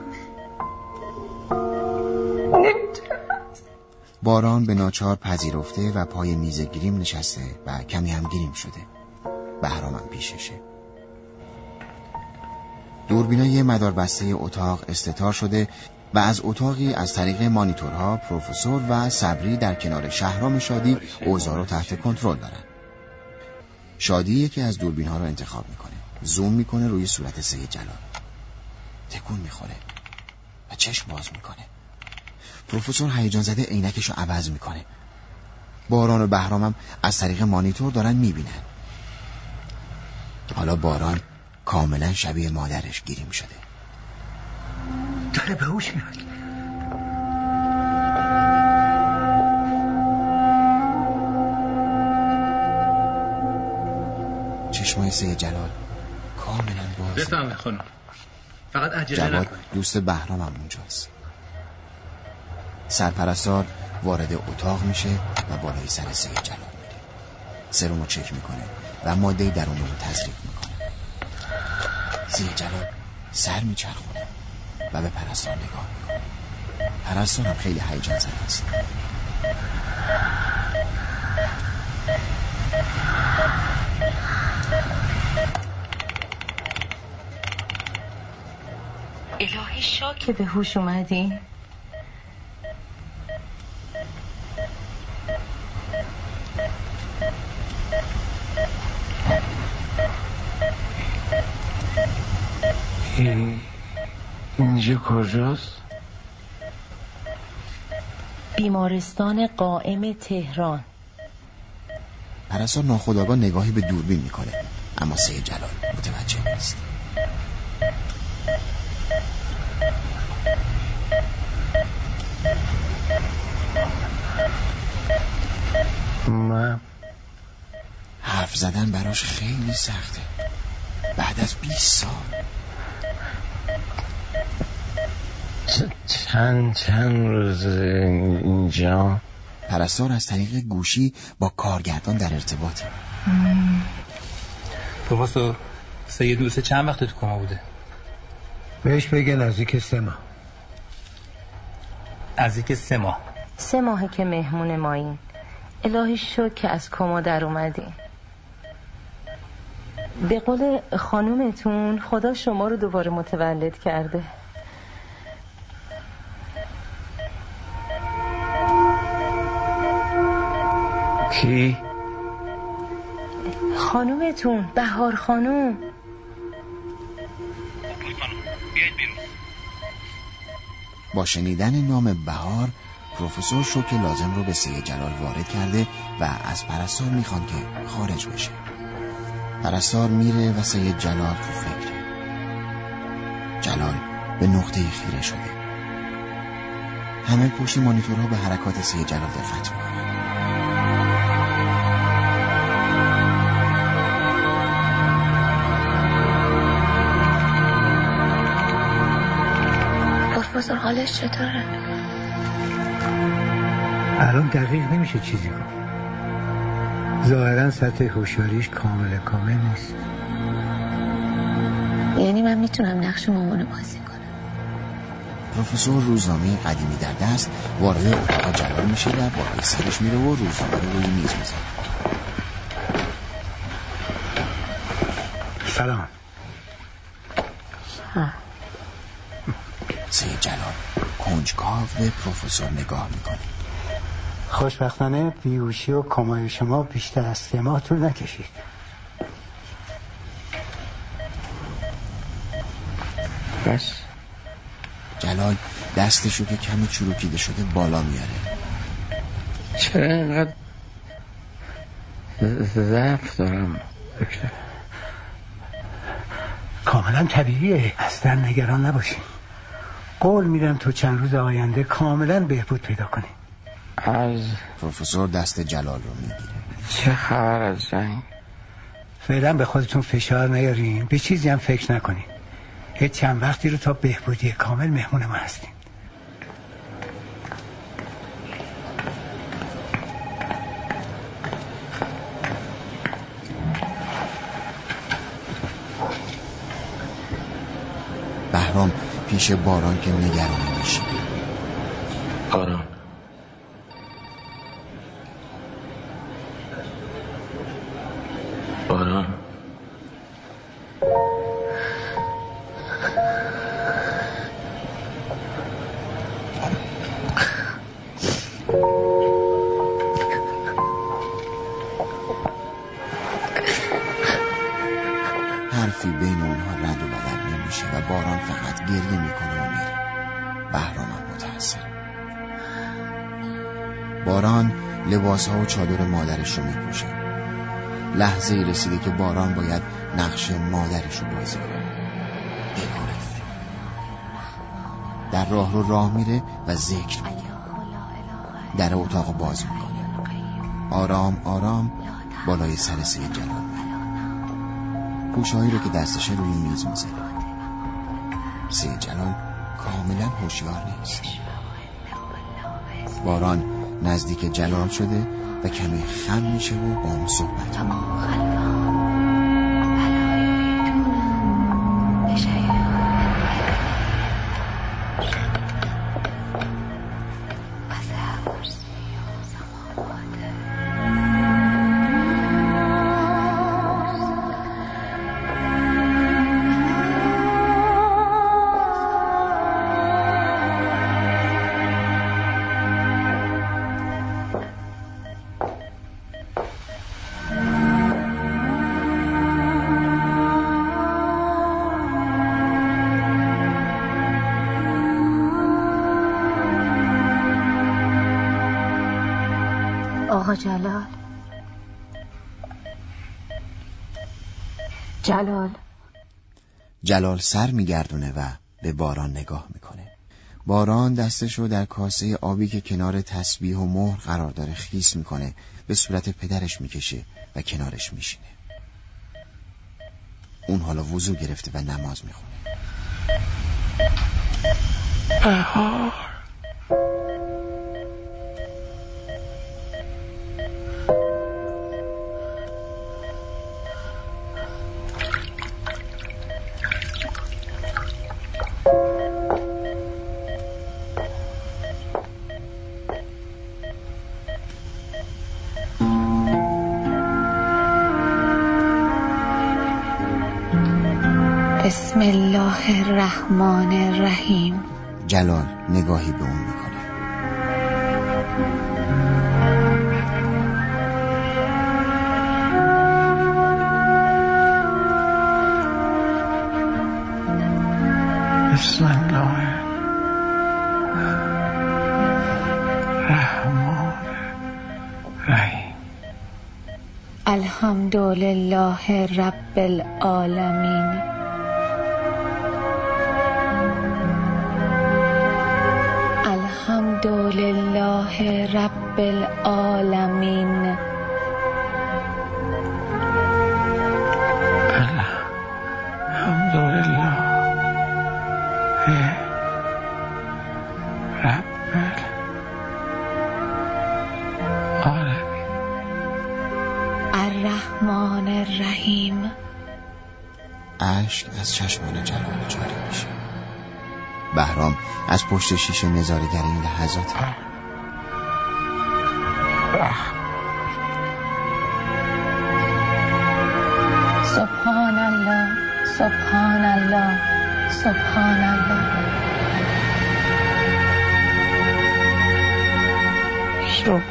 باران به ناچار پذیرفته و پای میز گریم نشسته و کمی هم گریم شده. بهرامم پیششه. دوربینای مدار بسته اتاق استتار شده و از اتاقی از طریق مانیتورها پروفسور و صبری در کنار شهرام شادی اوضاع رو تحت کنترل دارن. شادی یکی از دوربین ها رو انتخاب می‌کنه. زوم می‌کنه روی صورت سید جلال. تکون می‌خوره و چشم باز می‌کنه. پروفسور هیجان زده عینکش رو عوض می‌کنه. باران و بهرامم از طریق مانیتور دارن می‌بینن. حالا باران کاملا شبیه مادرش گیریم شده. داره به هوش میاد. چشمای سید جلال کاملا باز. بفهمه خانم. فقط عجله جواد نکنید. دوست بهرام هم اونجاست. سرپرستار وارد اتاق میشه و بالای سر سید جلال میره سرمو چک می‌کنه و ماده در اون رو تزریق می‌کنه. سید جلال سر میچرخونه و به پرستار نگاه می‌کنه. پرستار هم خیلی هیجان زده است. الهی شاکه به هوش اومدی؟ این اینجا کجاست؟ بیمارستان قائم تهران. پرستار ناخداگاه نگاهی به دوربین می‌کنه اما سید جلال متوجه نیست. من؟ حرف زدن براش خیلی سخته. بعد از 20 سال. چند چند روز اینجا؟ پرستار از طریق گوشی با کارگردان در ارتباطه پروفسور سید دوسته چند وقت تو کما بوده؟ بهش بگه نزدیک سه ماه. نزدیک سه ماه. سه ماهه که مهمون ماییم. الهی شکر که از کما در اومدیم. به قول خانومتون خدا شما رو دوباره متولد کرده. کی؟ خانومتون بهار خانوم. با شنیدن نام بهار پروفسور شوک لازم رو به سید جلال وارد کرده و از پرستار می‌خوان که خارج بشه. پرستار میره و سید جلال تو فکر. جلال به نقطه خیره شده. همه پشت مانیتورها به حرکات سید جلال دقت حالش چطوره الان دقیق نمیشه چیزی گفت ظاهرا سطح هوشیاریش کامل کامل نیست. یعنی من می‌تونم نقش مامانو بازی کنم. پروفسور روزنامه قدیمی در دست وارد اتاق جلال میشه و بالای سرش میره و روزنامه رو روی میز می‌ذاره سلام. سید جلال. کنجکاو به پروفسور نگاه می‌کنه. خوشبختانه بیهوشی و کمای شما بیشتر از سه ماه طول نکشید. بس. جلال دستشو که کمی چروکیده شده بالا میاره. چرا اینقدر ضعف دارم کاملا طبیعیه. اصلا نگران نباشین. قول میدم تو چند روز آینده کاملا بهبود پیدا کنی. از پروفسور دست جلال رو می‌گیره چه خبر از جنگ؟ فعلا به خودتون فشار نیارین. به چیزی هم فکر نکنین. یه چند وقتی رو تا بهبودی کامل مهمون ما هستیم بهرام پیش باران که نگرانی میشه باران لباس ها و چادر مادرش رو میپوشه لحظه ای رسیده که باران باید نقش مادرش رو بازی کنه. در راه رو راه میره و ذکر می‌کنه. در اتاق باز می‌کنه. آرام آرام بالای سر سید جلال. پوشهایی رو که دستشه روی میز می‌ذاره سید جلال کاملا هوشیار نیست. باران نزدیک جلال شده و کمی خم میشه و با اون صحبت جلال. جلال. جلال سر میگردونه و به باران نگاه می‌کنه. باران دستش رو در کاسه آبی که کنار تسبیح و مهر قرار داره خیس می‌کنه به صورت پدرش می‌کشه و کنارش میشینه. اون حالا وضو گرفته و نماز می‌خونه. بسم الله الرحمن الرحیم. جلال نگاهی به اون می‌کنه. بسم الله الرحمن الرحیم. الحمد لله رب العالمین. رب العالمین. الحمد لله رب العالمین الرحمن الرحیم. اشک از چشمان جلال جاری میشه. بهرام از پشت شیشه نظارگر این لحظات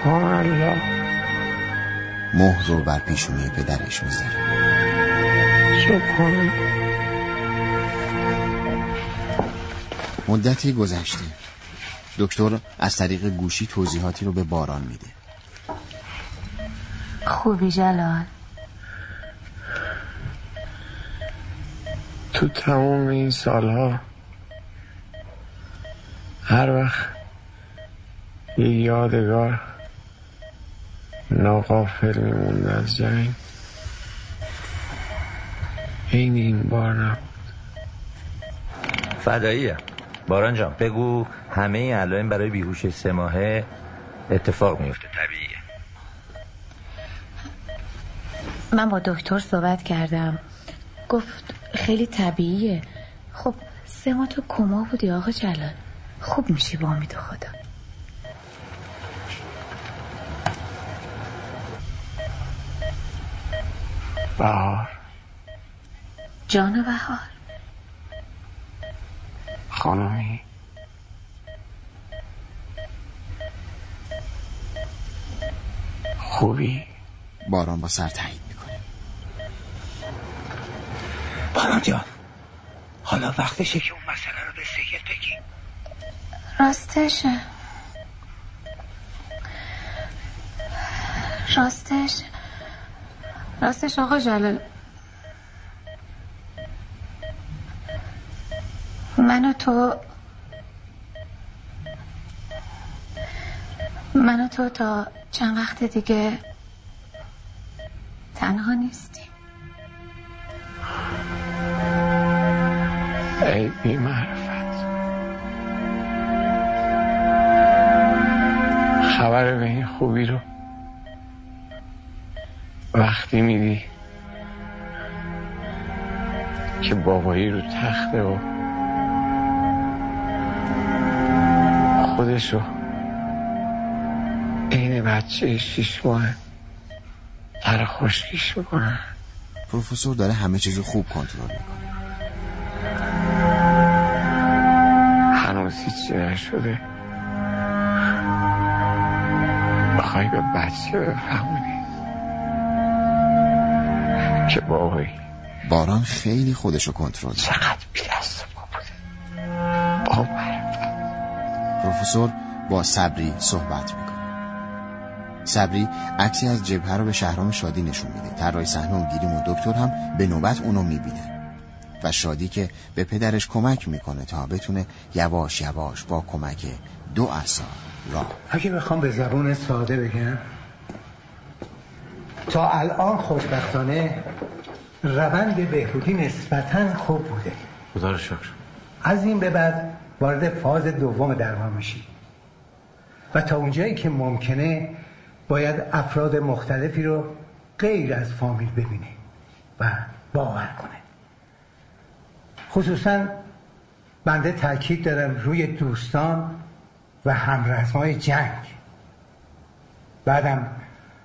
الله. مهر رو بر پیشونی پدرش می‌ذاره. سبحان. مدتی گذشته. دکتر از طریق گوشی توضیحاتی رو به باران میده. خوبی جلال. تو تمام این سالها هر وقت یه یادگار ناقافل میمونده از جنگ. این این بار نبود. فداییه. باران جان بگو همه این علائم برای بیهوش سه ماهه اتفاق میفته طبیعیه. من با دکتر صحبت کردم. گفت خیلی طبیعیه. خب سه ماه تو کما بودی آقا جلال. خوب میشی با امید خدا. بهار. جان بهار. خانمی. خوبی؟ باران با سر تایید می‌کنه. باران جان حالا وقتشه که اون مسئله رو به سید بگی. راستشه. راستش. راستش آقا جلال. من و تو من و تو تا چند وقت دیگه تنها نیستیم ای بی معرفت خبر به این خوبی رو وقتی میدی که بابایی رو تخته و خودشو این بچه شیش ماه در خشکیش می‌کنن پروفسور داره همه چیز رو خوب کنترل می‌کنه. هنوز هیچی نشده. بخوای به بچه بفهمونی. که بابایی باران خیلی خودشو کنترل چقدر بیدست ما بوده. با پروفسور با صبری صحبت می‌کنه. صبری عکسی از جبهه رو به شهرام شادی نشون میده. طراح صحنه و گیریم و دکتر هم به نوبت اونو می‌بینه و شادی که به پدرش کمک می‌کنه تا بتونه یواش یواش با کمک دو اصا راه اگه بخوام به زبون ساده بگم تا الان خوشبختانه روند بهبودی نسبتا خوب بوده. خدا رو شکر. از این به بعد وارد فاز دوم درمان میشی. و تا اونجایی که ممکنه باید افراد مختلفی رو غیر از فامیل ببینه و باور کنه. خصوصا بنده تاکید دارم روی دوستان و همرزمای جنگ. بعدم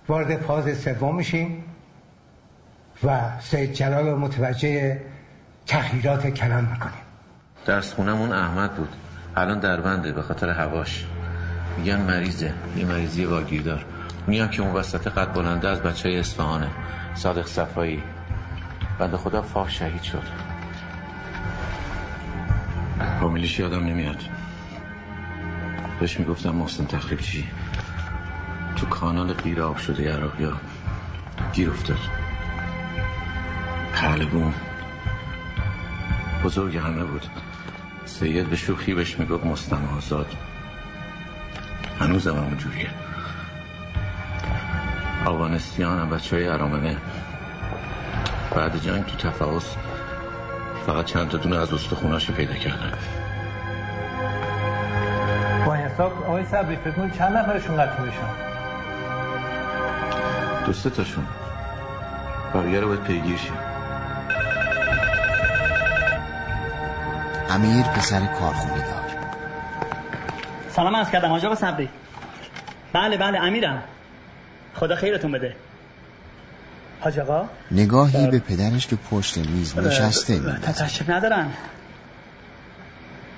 وارد فاز سوم میشیم. و سید جلال رو متوجه تغییرات کلان می‌کنیم. درس خونمون احمد بود. الان در بنده به خاطر هواش. میگن مریضه. یه مریضی واگیردار. هم که اون وسط قد بلنده از بچه های اصفهانه. صادق صفایی. بنده خدا فاق شهید شد. فامیلیش یادم نمیاد. بهش می‌گفتم محسن تخریب چی؟ تو کانال غیر آب شده عراق یا گیر افتاد. پهلوون بزرگ همه بود. سید به شوخی بهش می‌گفت مستم آزاد. هنوزم همون جوریه آوانستیان هم بچه های ارامنه. بعد جنگ تو تفاوز فقط چند تا دونه از استخوناشو پیدا کردن. با حساب آقای صبری فکر کن چند نفرشون قتل میشن؟ دو سه تاشون. بقیه رو باید پیگیر شیم امیر پسر کارخونه دار. سلام از کردم آقا صبری. بله بله امیرم. خدا خیرتون بده. حاج آقا؟ نگاهی به پدرش که پشت میز نشسته. تشریف ندارن.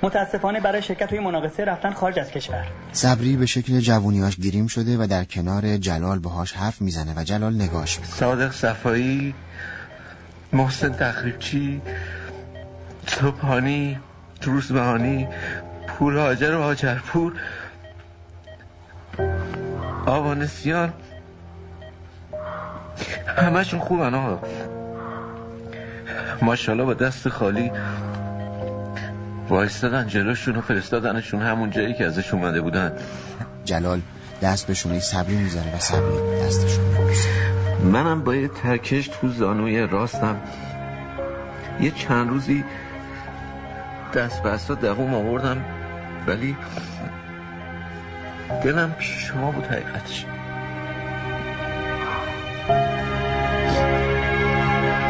متاسفانه برای شرکت توی مناقصه رفتن خارج از کشور. صبری به شکل جوونیاش گریم شده و در کنار جلال باهاش حرف می‌زنه و جلال نگاش می‌کنه صادق صفایی محسن تخریبچی صبحانی روزبهانی پور هاجر و هاجرپور آوانسیان همشون خوبن آقا. ماشاءالله با دست خالی وایستادن جلوشون و فرستادنشون همون جایی که ازش اومده بودن. جلال دست به شونه صبری می‌ذاره و صبری دستشون میبوسه منم با یه ترکش تو زانوی راستم. یه چند روزی دست بستا دووم آوردم ولی دلم پیش شما بود حقیقتش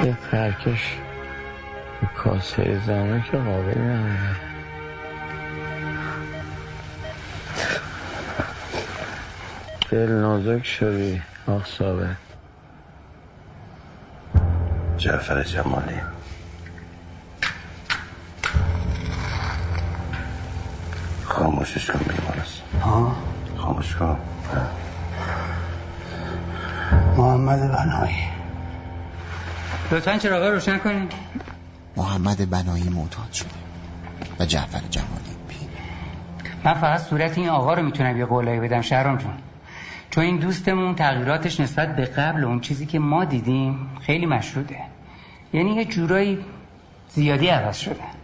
یه ترکش کاسه زمه که قابل نمیده دل نازک شدی آخ ثابت. جعفر جمالی. خاموشش کن بیمارست ها؟ خاموش کن محمد بنایی. لطفا چراغا روشن کنین. محمد بنایی معتاد شده و جعفر جمالی پیر. من فقط صورت این آقا رو می‌تونم یه قولایی بدم شهرام جون. چون این دوستمون تغییراتش نسبت به قبل اون چیزی که ما دیدیم خیلی مشروطه. یعنی یه جورایی زیادی عوض شده.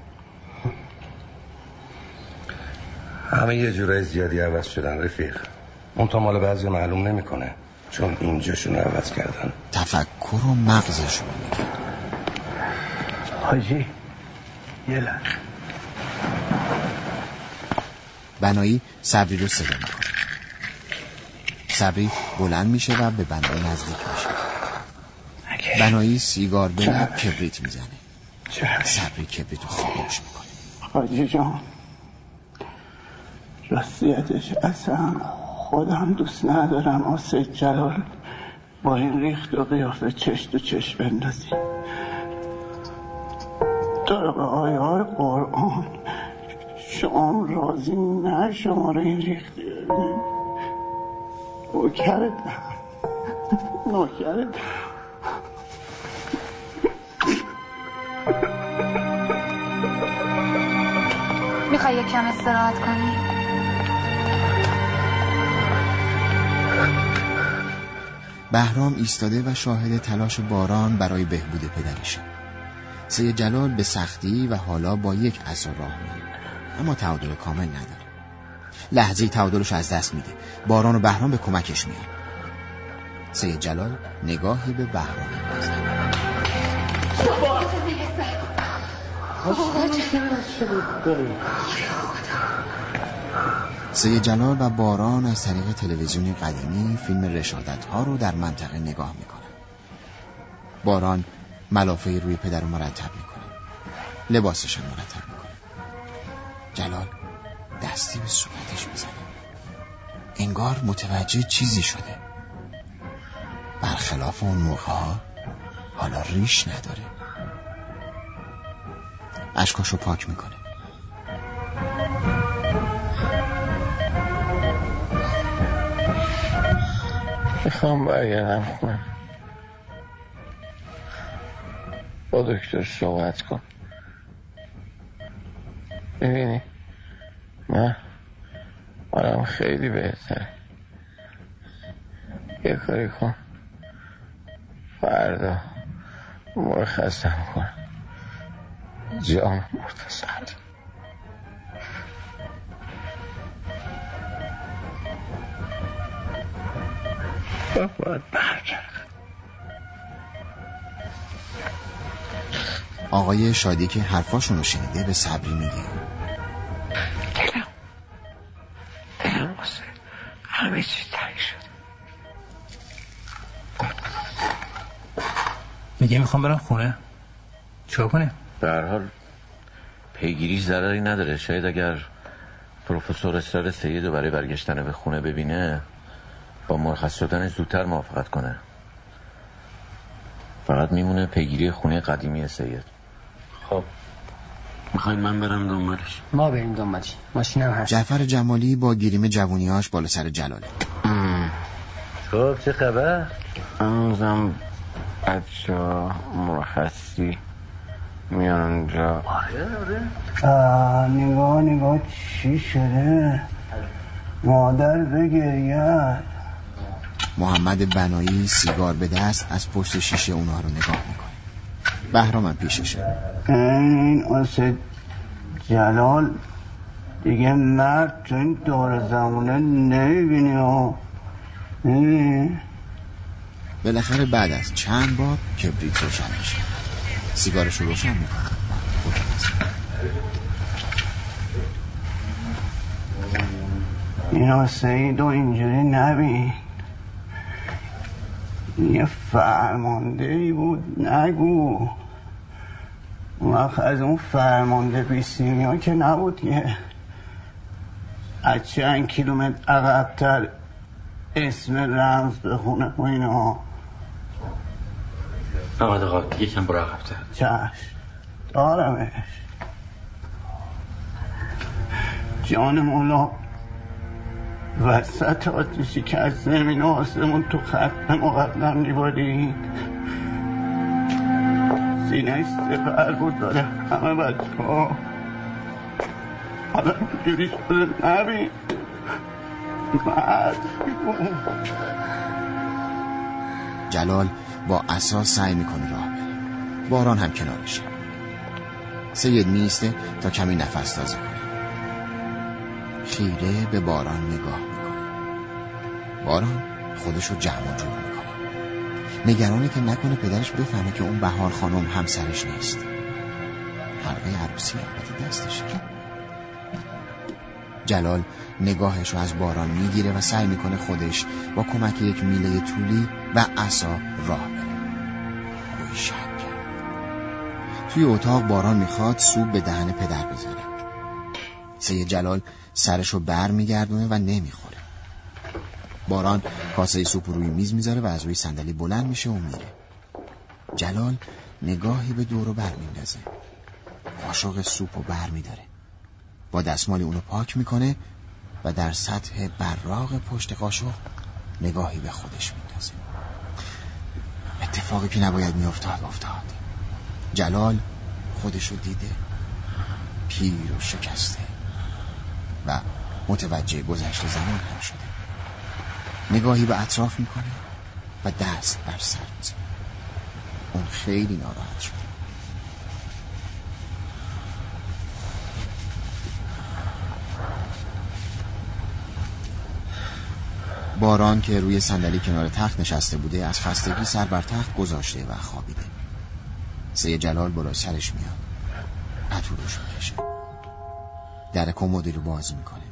همه یه جورای زیادی عوض شدن رفیق. اون تا مال بعضی معلوم نمی‌کنه چون اینجاشون رو عوض کردن. تفکر و مغزشون حاجی یه لحظه. بنایی صبری رو صدا می‌کنه. صبری بلند میشه و به بنایی نزدیک میشه. بنایی سیگار به لب کبریت می‌زنه. صبری کبریت رو خاموش می‌کنه. حاجی جان. راستیتش اصلا خودم دوست ندارم آسه جلال با این ریخت و قیافه چشت و چشم بندازی. طبق آیه های قرآن شما راضی نه شما رو این ریختی ببینید نوکرتم نوکرتم می‌خوای کم استراحت کنی؟ بهرام ایستاده و شاهد تلاش باران برای بهبود پدرشه. سید جلال به سختی و حالا با یک اثر راه میره اما تعادل کامل نداره. لحظه تعادلش از دست میده. باران و بهرام به کمکش میاد سید جلال نگاهی به بهرام سید جلال و باران از طریق تلویزیونی قدیمی فیلم رشادت ها رو در منطقه نگاه می‌کنن. باران ملافه روی پدر رو مرتب می‌کنه. لباسش مرتب می‌کنه. جلال دستی به صورتش می‌زنه. انگار متوجه چیزی شده. برخلاف اون موقع ها حالا ریش نداره. اشکاشو پاک می‌کنه. می‌خوام برگردم. خونه با دکتر صحبت کن. ببینی من حالم خیلی بهتره. یه کاری کن. فردا مرخصم کن. جام باید برگرد آقای شادی که حرفاشون رو شنیده به صبری میگه. دلم. دلم واسه همه چی تنگ شد میگه می‌خوام برم خونه. چیکار کنیم؟ به هر حال پیگیری ضرری نداره. شاید اگر پروفسور اصرار سید رو برای برگشتن به خونه ببینه با مرخص شدن زودتر موافقت کنه. فقط میمونه پیگیری خونه قدیمی سید. خب. می‌خواین من برم دنبالش؟ ما بریم دنبالش. ماشینم هست. جعفر جمالی با گیریم جوونیاش بالا سر جلاله. خب چه خبر؟ هنوزم بچه مرخصی میان اونجا. آه، نگاه نگاه چی شده؟ مادر بگرید محمد بنایی سیگار به دست از پشت شیشه اونها رو نگاه می‌کنه. بهرام پیششه این اسد جلال دیگه مرد تو این دور زمانه نمی‌بینی ها. بالاخره بعد از چند بار کبریت روشن میشه. سیگارش رو روشن می‌کنه. این حسین و اینجوری نبین. یه فرمانده ای بود نگو. وقت از اون فرمانده بیسیمیا که نبود که از چند کیلومتر عقبتر اسم رمز بخونه و اینا. محمد آقا یکم برو عقبتر. چشم. دارمش. جان مولا. وسط آتیشی که از زمین و آسمون تو خط مقدم میبارید سینه سپر بود داره همه بچه ها حالا اینجوری شده نبین مرد جلال با اساس سعی می‌کنه راه بره. باران هم کنارشه. سید میسته تا کمی نفس تازه کنه. خیره به باران نگاه می‌کنه. باران خودشو جمع جور می‌کنه. نگرانه که نکنه پدرش بفهمه که اون بهار خانم همسرش نیست. حلقه عروسی البته دستشه جلال نگاهش رو از باران می‌گیره و سعی می‌کنه خودش با کمک یک میله طولی و عصا راه بره. گوی شب توی اتاق باران می‌خواد سوب به دهن پدر بذاره. سید جلال سرش رو بر میگردونه و نمی‌خوره. باران کاسه سوپ روی میز می‌ذاره و از روی صندلی بلند میشه و میره. جلال نگاهی به دور و بر میندازه. قاشق سوپ رو بر میداره با دستمالی اونو پاک می‌کنه و در سطح براغ پشت قاشق نگاهی به خودش میندازه. اتفاقی که نباید میافتاد افتاد. جلال خودشو دیده. پیر و شکسته. و متوجه گذشته زمان هم شده. نگاهی به اطراف می‌کنه و دست بر سر اون خیلی ناراحت شده. باران که روی صندلی کنار تخت نشسته بوده از خستگی سر بر تخت گذاشته و خوابیده. سه جلال بالای سرش میاد. پتو می‌کشه در کمدی رو باز می‌کنه.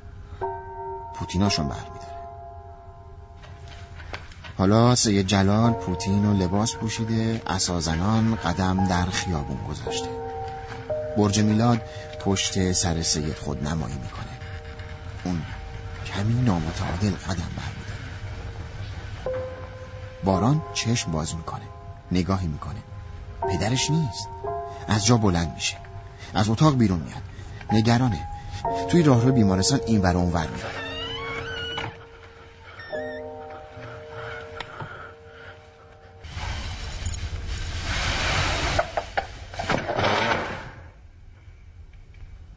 پوتیناشون برمیداره حالا سه جلال پوتین و لباس پوشیده اسازنان قدم در خیابون گذاشته. برج میلاد پشت سر سید خود نمایی می‌کنه. اون کمی نامتعادل قدم برمیداره باران چشم باز می‌کنه. نگاهی می‌کنه. پدرش نیست. از جا بلند میشه. از اتاق بیرون میاد. نگرانه. توی راهرو بیمارستان این ور اون ور میاد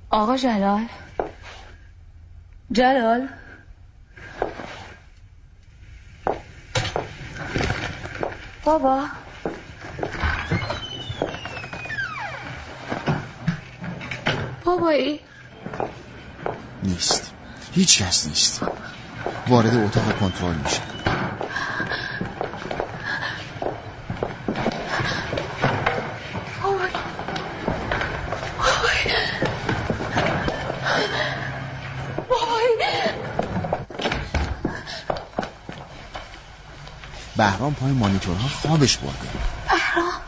آقا جلال. جلال. بابا. بابایی. نیست. هیچ کس نیست. وارد اتاق کنترل میشه. بهرام پای مانیتورها خوابش برده. بهرام؟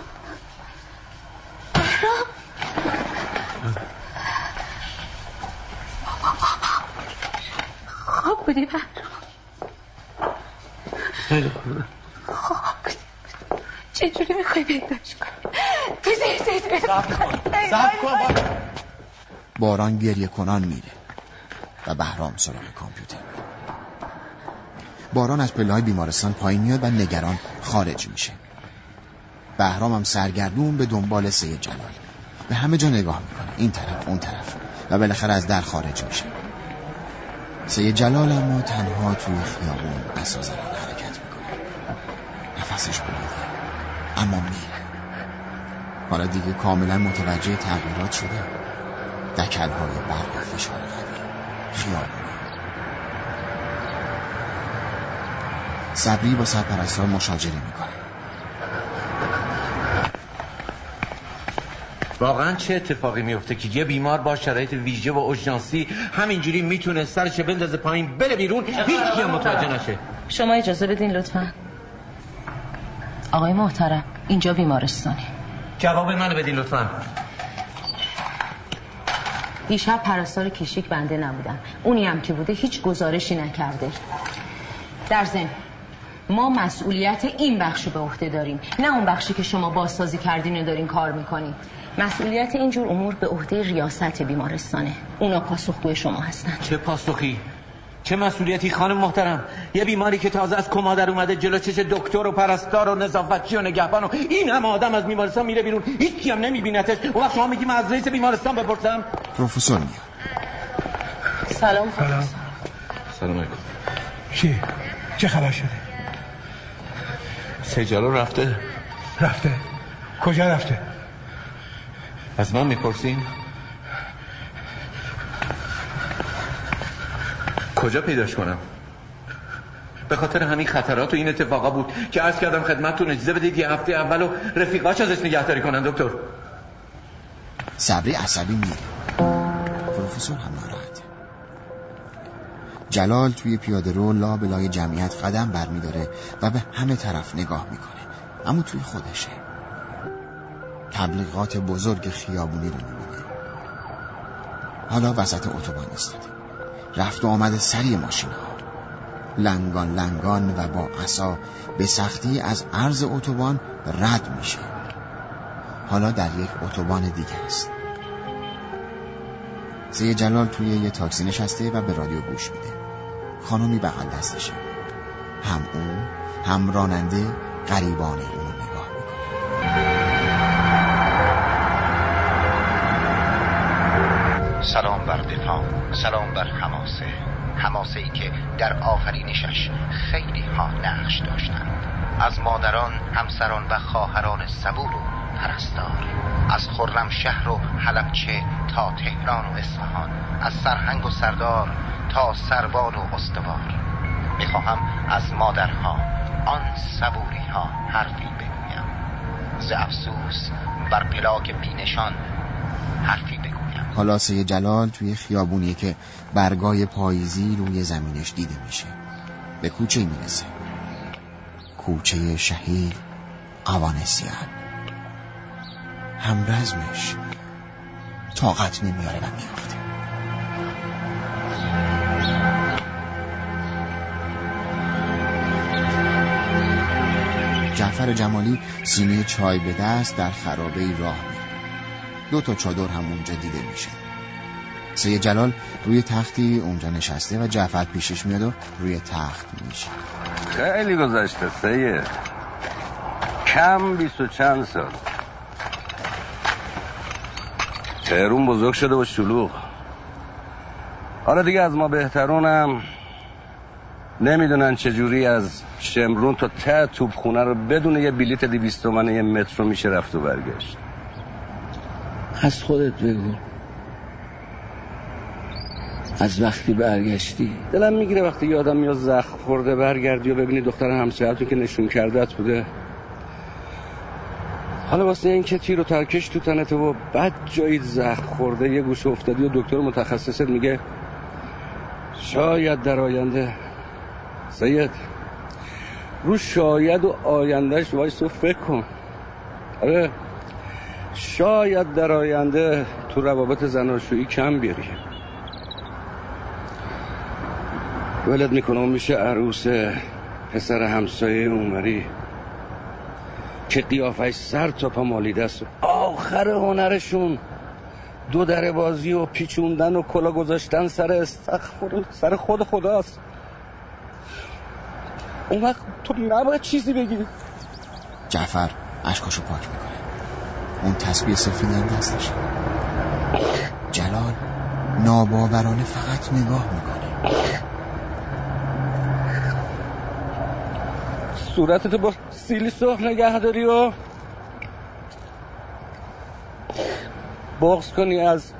خیلی خوبه خواب بودی چجوری می‌خوای کنی؟ سب کن. باران گریه کنان میره و بهرام سراغ کامپیوتر باران از پله های بیمارستان پایین میاد و نگران خارج میشه. بهرام هم سرگردون به دنبال سید جلال. به همه جا نگاه می‌کنه. این طرف اون طرف. و بالاخره از در خارج میشه. سید جلال اما تنها توی خیابون اساسا حرکت می‌کنه. نفسش بریده اما میره حالا دیگه کاملا متوجه تغییرات شده. دکل های برق فشار قوی خیابون. صبری با سرپرستان مشاجره می‌کنه. واقعا چه اتفاقی میفته که یه بیمار با شرایط ویژه و اورژانسی همینجوری می‌تونه سرش بندازه پایین بره بیرون هیچ هم متوجه نشه. شما اجازه بدین لطفا. آقای محترم اینجا بیمارستانه. جواب منو بدین لطفا. دیشب پرستار کشیک بنده نبودن. اونی هم که بوده هیچ گزارشی نکرده. در ضمن ما مسئولیت این بخش رو به عهده داریم. نه اون بخشی که شما بازسازی کردین و دارین کار می‌کنین. مسئولیت اینجور امور به عهده ریاست بیمارستانه. اونا پاسخگوی شما هستن. چه پاسخی؟ چه مسئولیتی خانم محترم؟ یه بیماری که تازه از کما در اومده جلو چش دکتر و پرستار و نظافتچی و نگهبان و این همه آدم از بیمارستان میره بیرون. هیچ هم نمیبینتش. اون وقت شما میگی من از رئیس بیمارستان بپرسم؟ پروفسور میاد سلام. سلام. سلام علیکم. چی؟ چه خبر شده؟ سجالو رفته. رفته. کجا رفته؟ از من می‌پرسین کجا پیداش کنم؟ به خاطر همین خطرات و این اتفاقا بود که عرض کردم خدمتتون اجازه بدید یه هفته اول و رفیقاش ازش نگهداری کنن دکتر. صبری عصبی میره پروفسور هم ناراحته جلال توی پیاده رو لا بلای جمعیت قدم برمیداره و به همه طرف نگاه می‌کنه. اما توی خودشه. تبلیغات بزرگ خیابونی رو می‌بینه حالا وسط اتوبان ایستاده رفت و آمد سری ماشین ها لنگان لنگان و با عصا به سختی از عرض اتوبان رد میشه. حالا در یک اتوبان دیگه است. سید جلال توی یه تاکسی نشسته و به رادیو گوش میده. خانمی بغل دستشه. هم اون هم راننده قریبان اونو نگاه. سلام بر دفاع سلام بر حماسه. حماسه ای که در آفرینشش خیلی ها نقش داشتند. از مادران همسران و خواهران صبور و پرستار. از خرم شهر و حلبچه تا تهران و اصفهان. از سرهنگ و سردار تا سربان و استوار. می‌خواهم از مادرها آن صبوری ها حرفی بگویم. ز افسوس بر پلاک بینشان سید جلال توی خیابونیه که برگای پاییزی روی زمینش دیده میشه. به کوچه می‌رسه. کوچه شهید اوانسیان همرزمش طاقت نمیاره و میافته. جعفر جمالی سینه چای به دست در خرابه راه دو تا چادر هم اونجا دیده میشه. سید جلال روی تختی اونجا نشسته و جعفر پیشش میاد و روی تخت میشه. خیلی گذشته سید کم بیست و چند سال. تهرون بزرگ شده و شلوغ. حالا دیگه از ما بهترونم. نمی‌دونن چجوری از شمرون تا ته توبخونه رو بدون یه بلیت دیویست تومنه یه مترو میشه رفت و برگشت. از خودت بگو. از وقتی برگشتی. دلم می‌گیره وقتی یه آدم میاد زخم خورده برگردی و ببینی دختر همسایتون که نشون کردت بوده. حالا واسه این که تیر و ترکش تو تنته و بعد جایی زخم خورده یه گوش افتادی و دکتر متخصصت میگه شاید در آینده. سید رو شاید و آیندهش وایس فکر کن. آره. شاید در آینده تو روابط زناشویی کم بیاری. ولد می‌کنه میشه عروس پسر همسایه عمری که قیافش سر تا پا مالیده است. آخر هنرشون. دو در بازی و پیچوندن و کلا گذاشتن سر استخر سر خود خداست اون وقت تو نباید چیزی بگی. جعفر اشکاشو پاک می‌کنه اون تسبیح سفید هم دستشه جلال ناباورانه فقط نگاه می‌کنه. صورتتو با سیلی سرخ نگه داری و بغز کنی از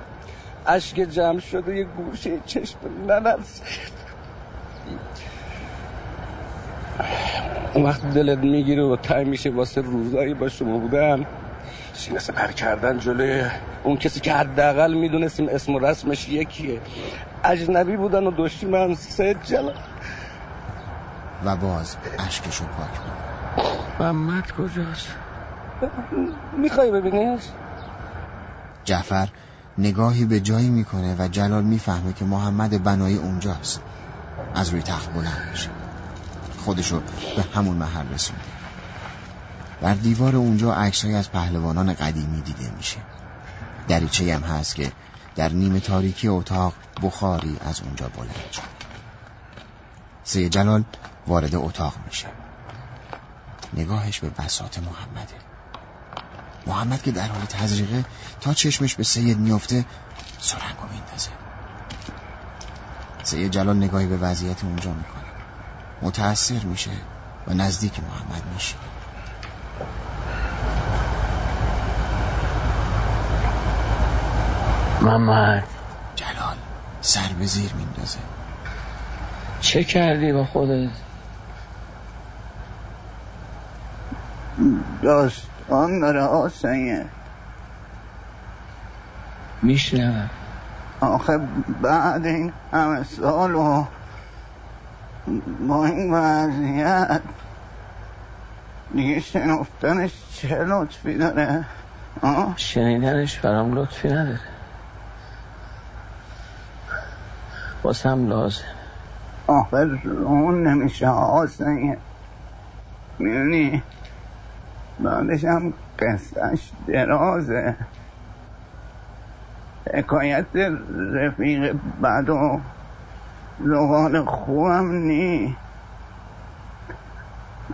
اشک جمع شده یه گوشه چشم ننز اون وقت دلت می‌گیره و تای میشه واسه روزایی با شما بودن. سینه سپر کردن جلوی اون کسی که حداقل می‌دونستیم اسم و رسمش یکیه. اجنبی بودن و دشمن سه جلا و باز اشکشو پاک بود محمد کجاست؟ می‌خوای ببینیش؟ جعفر نگاهی به جایی می‌کنه و جلال می‌فهمه که محمد بنایی اونجاست. از روی تخت بلند میشه. خودشو به همون محل رسونده بر دیوار اونجا عکسهایی از پهلوانان قدیمی دیده میشه. دریچه هم هست که در نیمه تاریکی اتاق بخاری از اونجا بلند شد. سه جلال وارد اتاق میشه. نگاهش به بسات محمده. محمد که در حال تزریقه تا چشمش به سید میافته سرنگو میندازه سید جلال نگاهی به وضعیت اونجا می‌کنه. متأثر میشه و نزدیک محمد میشه. محمد. جلال سر به زیر میندازه. چه کردی با خودت؟ داستان داره آسایه میشنوم. آخه بعد این همه سال و با این وضعیت دیگه شنفتنش چه لطفی داره؟ آه؟ شنیدنش برام لطفی نداره. واسم لازم. آخه رون نمیشه آسایه می‌دونی؟ بعدش هم قصهش درازه. حکایت رفیق بد و زغال خوبم نی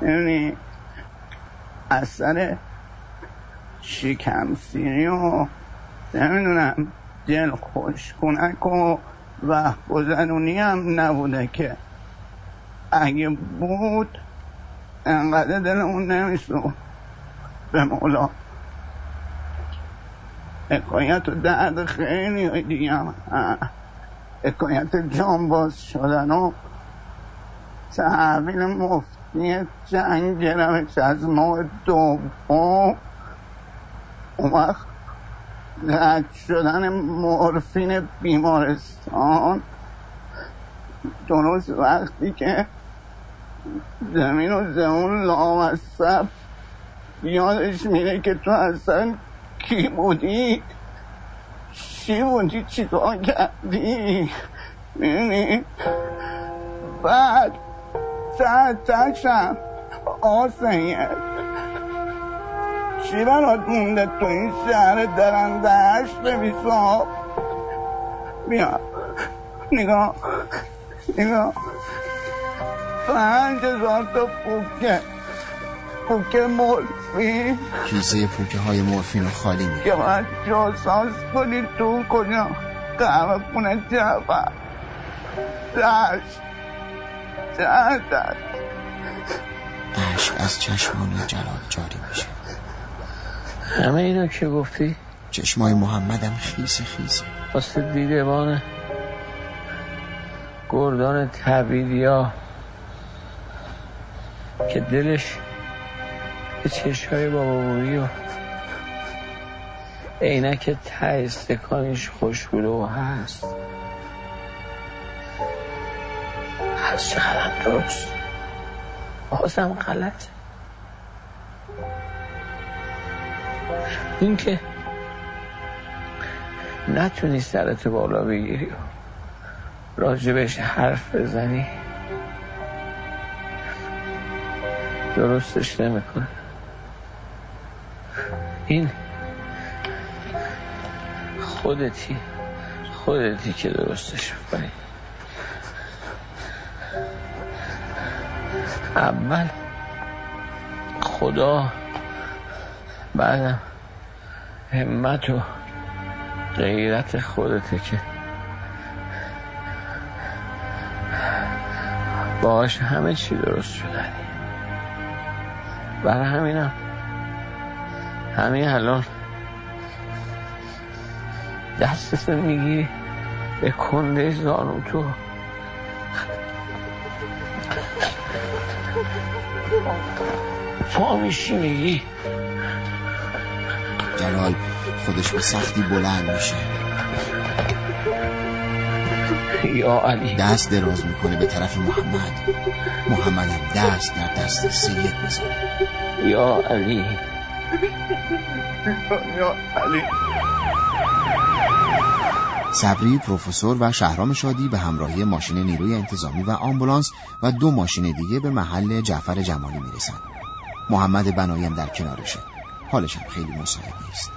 یعنی اثر شکم سیری و نمی‌دونم دل خوش کنک و وقت گذرونی هم نبوده که اگه بود انقدر دلمون نمیسو به مولا. حکایت و درد خیلی دیگه هم حکایت جان باز شدن و تحویل مفتی جنگ گرمش از ماه دوم. اون وقت رد شدن مورفین بیمارستان. درست وقتی که زمین و زمون لامصب یادش میره که تو اصلا کی بودی؟ چی بودی؟ چی کار کردی؟ می‌دونی؟ بعد ساعت تشم آسیه. چی برات مونده تو این شهر درنده هشت بیسا بیا. نگاه. نگاه. پنج هزار تا پوکه. پوکه مورفین کیسه پوکه های مورفین رو خالی می‌کنه که باید جاساز کنی تو کجا؟ قهوه خونه جعفر دشت. دشت؟ عشق از چشمان جلال جاری میشه. همه اینا که گفتی؟ چشمای محمدم خیس خیسه واسه دیدبانه گردان تبیدیا که دلش به چشای بابا بوری و عینک ته استکانش خوشبوده و هست. هست چقدر درست. بازم غلط این که نتونی سرت بالا بگیری و راجبش حرف بزنی درستش نمی‌کنه. این خودتی خودتی که درستش می‌کنی. اول خدا بعدم همت و غیرت خودته که باش همه چی درست شدنی. برای همینم. همین الان دستت می‌گیری به کنده زانو تو. پا میشی میگی؟ جلال خودش به سختی بلند میشه. یا علی. دست دراز می‌کنه به طرف محمد. محمد هم دست در دست سید می‌ذاره یا علی. یا علی. صبری پروفسور و شهرام شادی به همراهی ماشین نیروی انتظامی و آمبولانس و دو ماشین دیگه به محل جعفر جمالی می‌رسن محمد بنایی هم در کنارشه. حالش هم خیلی مساعد نیست.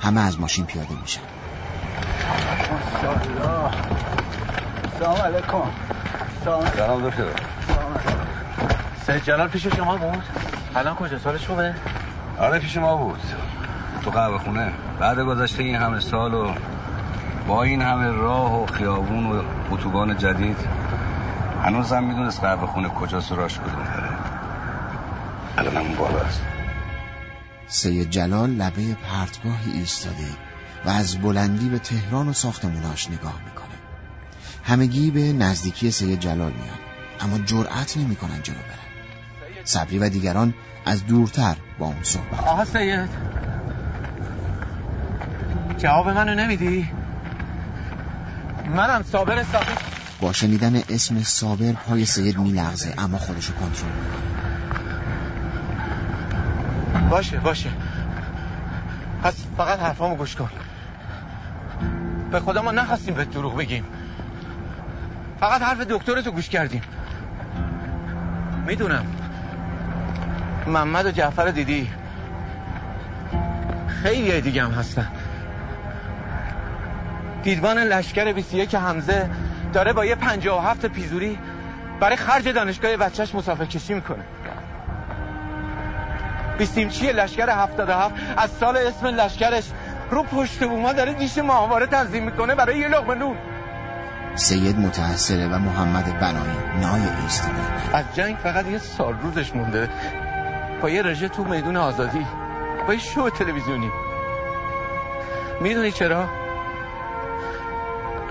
همه از ماشین پیاده میشن. سلام علیکم سلام دکتر. سید جلال پیش شما بود؟ الان کجا؟ سالش خوبه آره پیش ما بود. تو قهوه خونه. بعد گذشته این همه سال و با این همه راه و خیابون و اتوبان جدید هنوز هم می‌دونست قهوه خونه کجاست و راش کدوم داره الان همون بالاست. سید جلال لبه پرتگاهی ایستاده و از بلندی به تهران و ساختموناش نگاه می‌کنه. همگی به نزدیکی سید جلال میان اما جرأت نمی‌کنن جلو برن. صبری و دیگران از دورتر با اون صحبت. آها سید. جواب منو نمیدی؟ منم صابر صابر. با شنیدن اسم صابر پای سید میلغزه اما خودشو کنترل می‌کنه. باشه باشه. پس فقط حرفامو گوش کن. به خدا ما نخواستیم به دروغ بگیم. فقط حرف دکترتو گوش کردیم. می‌دونم. محمد و جعفر دیدی؟ خیلی دیگه هم هستن. دیدبان لشکر 21 حمزه داره با یه 57 پیزوری برای خرج دانشگاه بچهش مسافر کشی می‌کنه. بیسیمچی لشکر 77 از سال اسم لشکرش رو پشت بوما داره دیش ماهواره تنظیم می‌کنه برای یه لقمه نون. سید متأثره و محمد بنایی نای ایستاده. از جنگ فقط یه سال روزش مونده. با یه رژه تو میدون آزادی. با یه شو تلویزیونی. می‌دونی چرا؟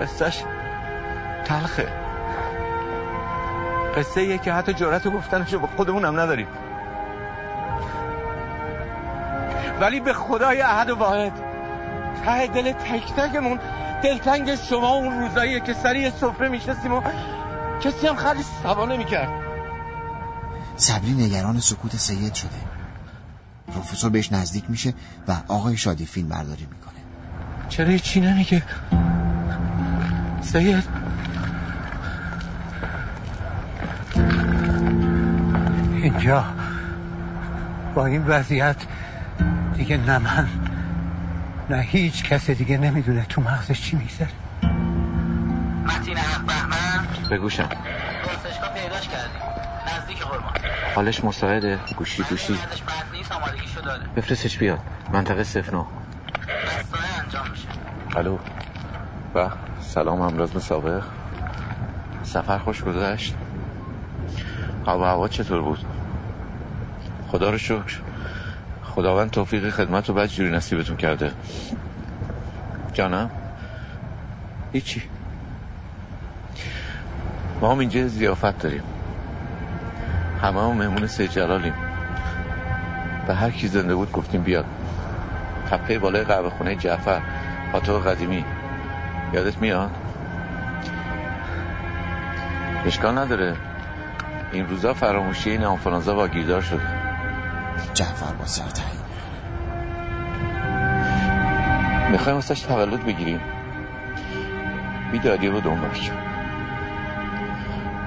قصهش تلخه. قصه یه که حتی جرأت گفتنشو به خودمونم نداریم. ولی به خدای احد و واحد. ته دل تک تکمون دلتنگ شما اون روزاییه که سری سفره میشستیم و کسی هم خرش سوا نمی‌کرد. صبری نگران سکوت سید شده. پروفسور بهش نزدیک میشه و آقای شادی فیلم برداری می‌کنه. چرا چی نمیگه؟ سید. اینجا با این وضعیت دیگه نه من نه هیچ کس دیگه نمی‌دونه تو مغزش چی میگذره. متین حق بهمن بگوشم پرسشگاه پیداش کردیم. نزدیک قرمان حالش مساعده. گوشی گوشی. داره. بفرستش بیاد. منطقه صفر نو انجام میشه. الو. و سلام امراض مسابق سفر خوش گذشت. هوا هوا چطور بود؟ خدا رو شکر. خداوند توفیق خدمت رو بعد جوری نصیبتون کرده. جانم؟ هیچی. ما هم اینجا زیافت داریم. همه هم مهمون سید جلالیم. به هر کی زنده بود گفتیم بیاد. تپه بالای قهوه خونه جعفر پاتوق قدیمی. یادت میاد؟ اشکال نداره. این روزا فراموشی این آنفرانزا واگیردار شده. جعفر با سر می‌خوایم واسش تولد بگیریم. بیدادی رو دنبال شد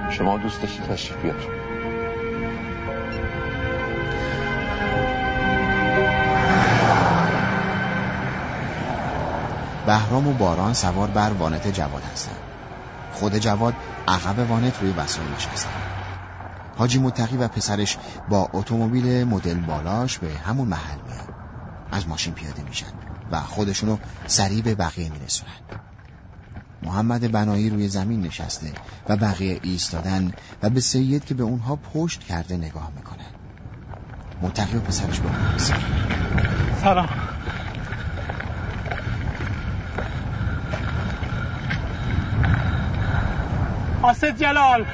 شما دوست داشتی تشریف بیار. بهرام و باران سوار بر وانت جواد هستند خود جواد عقب وانت روی وسایل نشستن حاجی متقی و پسرش با اتومبیل مدل بالاش به همون محل میان. از ماشین پیاده میشن. و خودشونو سریع به بقیه میرسونن. محمد بنایی روی زمین نشسته و بقیه ایستادن و به سید که به اونها پشت کرده نگاه می‌کنه. متقی و پسرش رسید سلام. آسد جلال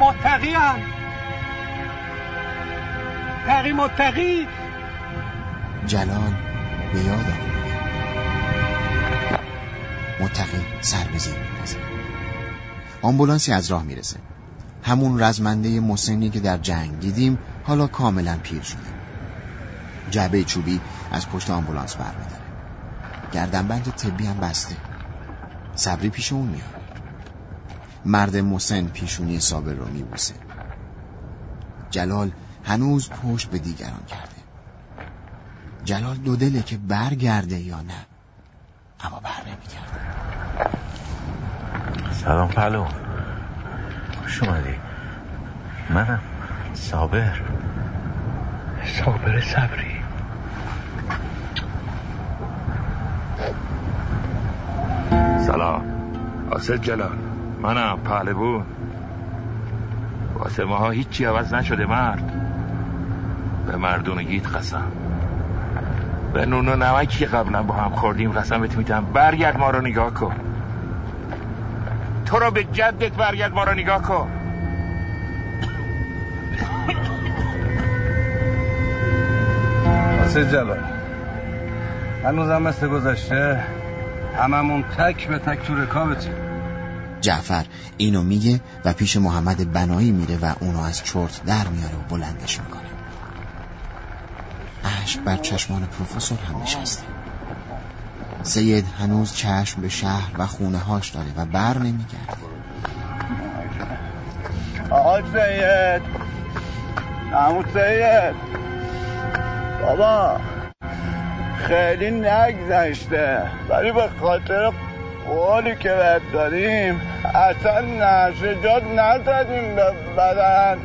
متقی هم تقی متقی. جلال به یاد آورده متقی سر به زیر میندازه آمبولانسی از راه می‌رسه. همون رزمنده مسنی که در جنگ دیدیم حالا کاملا پیر شده. جعبه چوبی از پشت آمبولانس بر میداره. گردنبند طبی هم بسته. صبری پیش اون میاد. مرد مسن پیشونی صابر رو میبوسه. جلال هنوز پشت به دیگران کرده جلال دو دله که برگرده یا نه؟ اما بر نمیگرده. سلام پلو. خوش اومدی. منم. صابر. صابر صبری. سلام. آسد جلال. منم پهلوون واسه ماها هیچی عوض نشده مرد. به مردونگیت قسم. به نون و نمکی که قبلا با هم خوردیم قسم بهت میدم. برگرد ما رو نگاه کن. تو رو به جدت برگرد ما رو نگاه کن. واسه جلال. هنوزم مثل گذشته هممون تک به تک تو رکابتیم. جعفر اینو میگه و پیش محمد بنایی میره و اونو از چرت در میاره و بلندش می‌کنه. اشک بر چشمان پروفسور هم نشسته. سید هنوز چشم به شهر و خونه هاش داره و بر نمیگرده. آقا سید. عمو سید. بابا. خیلی نگذشته ولی به خاطر قولی که بهت داریم اصلا نشجات نزدیم به بدن.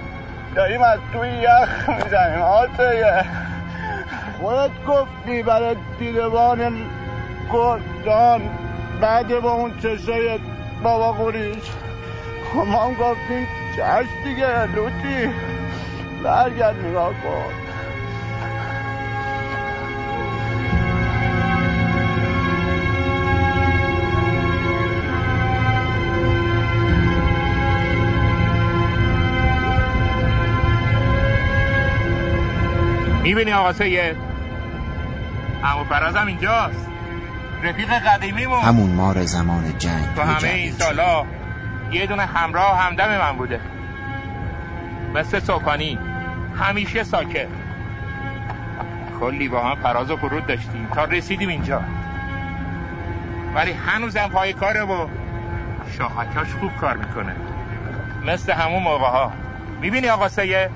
داریم از توی یخ می‌زنیم. آسه خودت گفتی برای دیدبان گردان بعد با اون چشای بابا قریش. ما هم گفتیم چشم دیگه لوتی. برگرد نگاه کن. می‌بینی آقا سید؟ همون فرازم اینجاست. رفیق قدیمیمون. همون مار زمان جنگ تو همه این سالا یه دونه همراه همدم من بوده. مثل سوکانی. همیشه ساکت کلی با هم فراز و فرود داشتیم. تا رسیدیم اینجا. ولی هنوزم پای کاره و شاخکاش خوب کار می‌کنه. مثل همون موقع ها می‌بینی آقا سید؟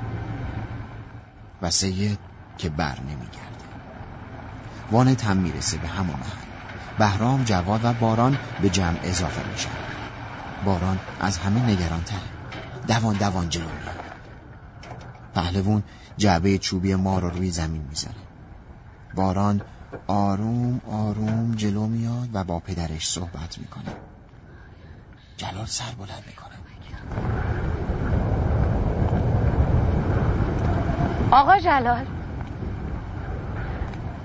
و سید که بر نمیگرده. وانت هم می‌رسه به همون محل. بهرام جواد و باران به جمع اضافه میشن. باران از همه نگران تره دوان دوان جلو میاد. پهلوون جعبه چوبی ما رو روی زمین می‌ذاره. باران آروم آروم جلو میاد و با پدرش صحبت می‌کنه. جلال سر بلند می‌کنه. آقا جلال.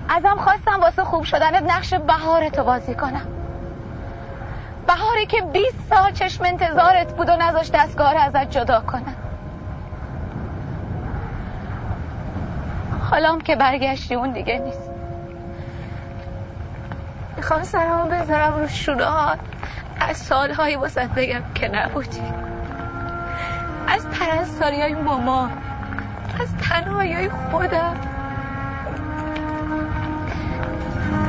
ازم خواستم واسه خوب شدنت نقش بهارتو بازی کنم. بهاری که 20 سال چشم انتظارت بود و نذاشت دستگاه رو ازت جدا کنم. حالام که برگشتی اون دیگه نیست. می‌خوام سرمو بذارم رو شونه از سالهایی واسه بگم که نبودی. از پرستاری های مامان. از تنهایی های خودم.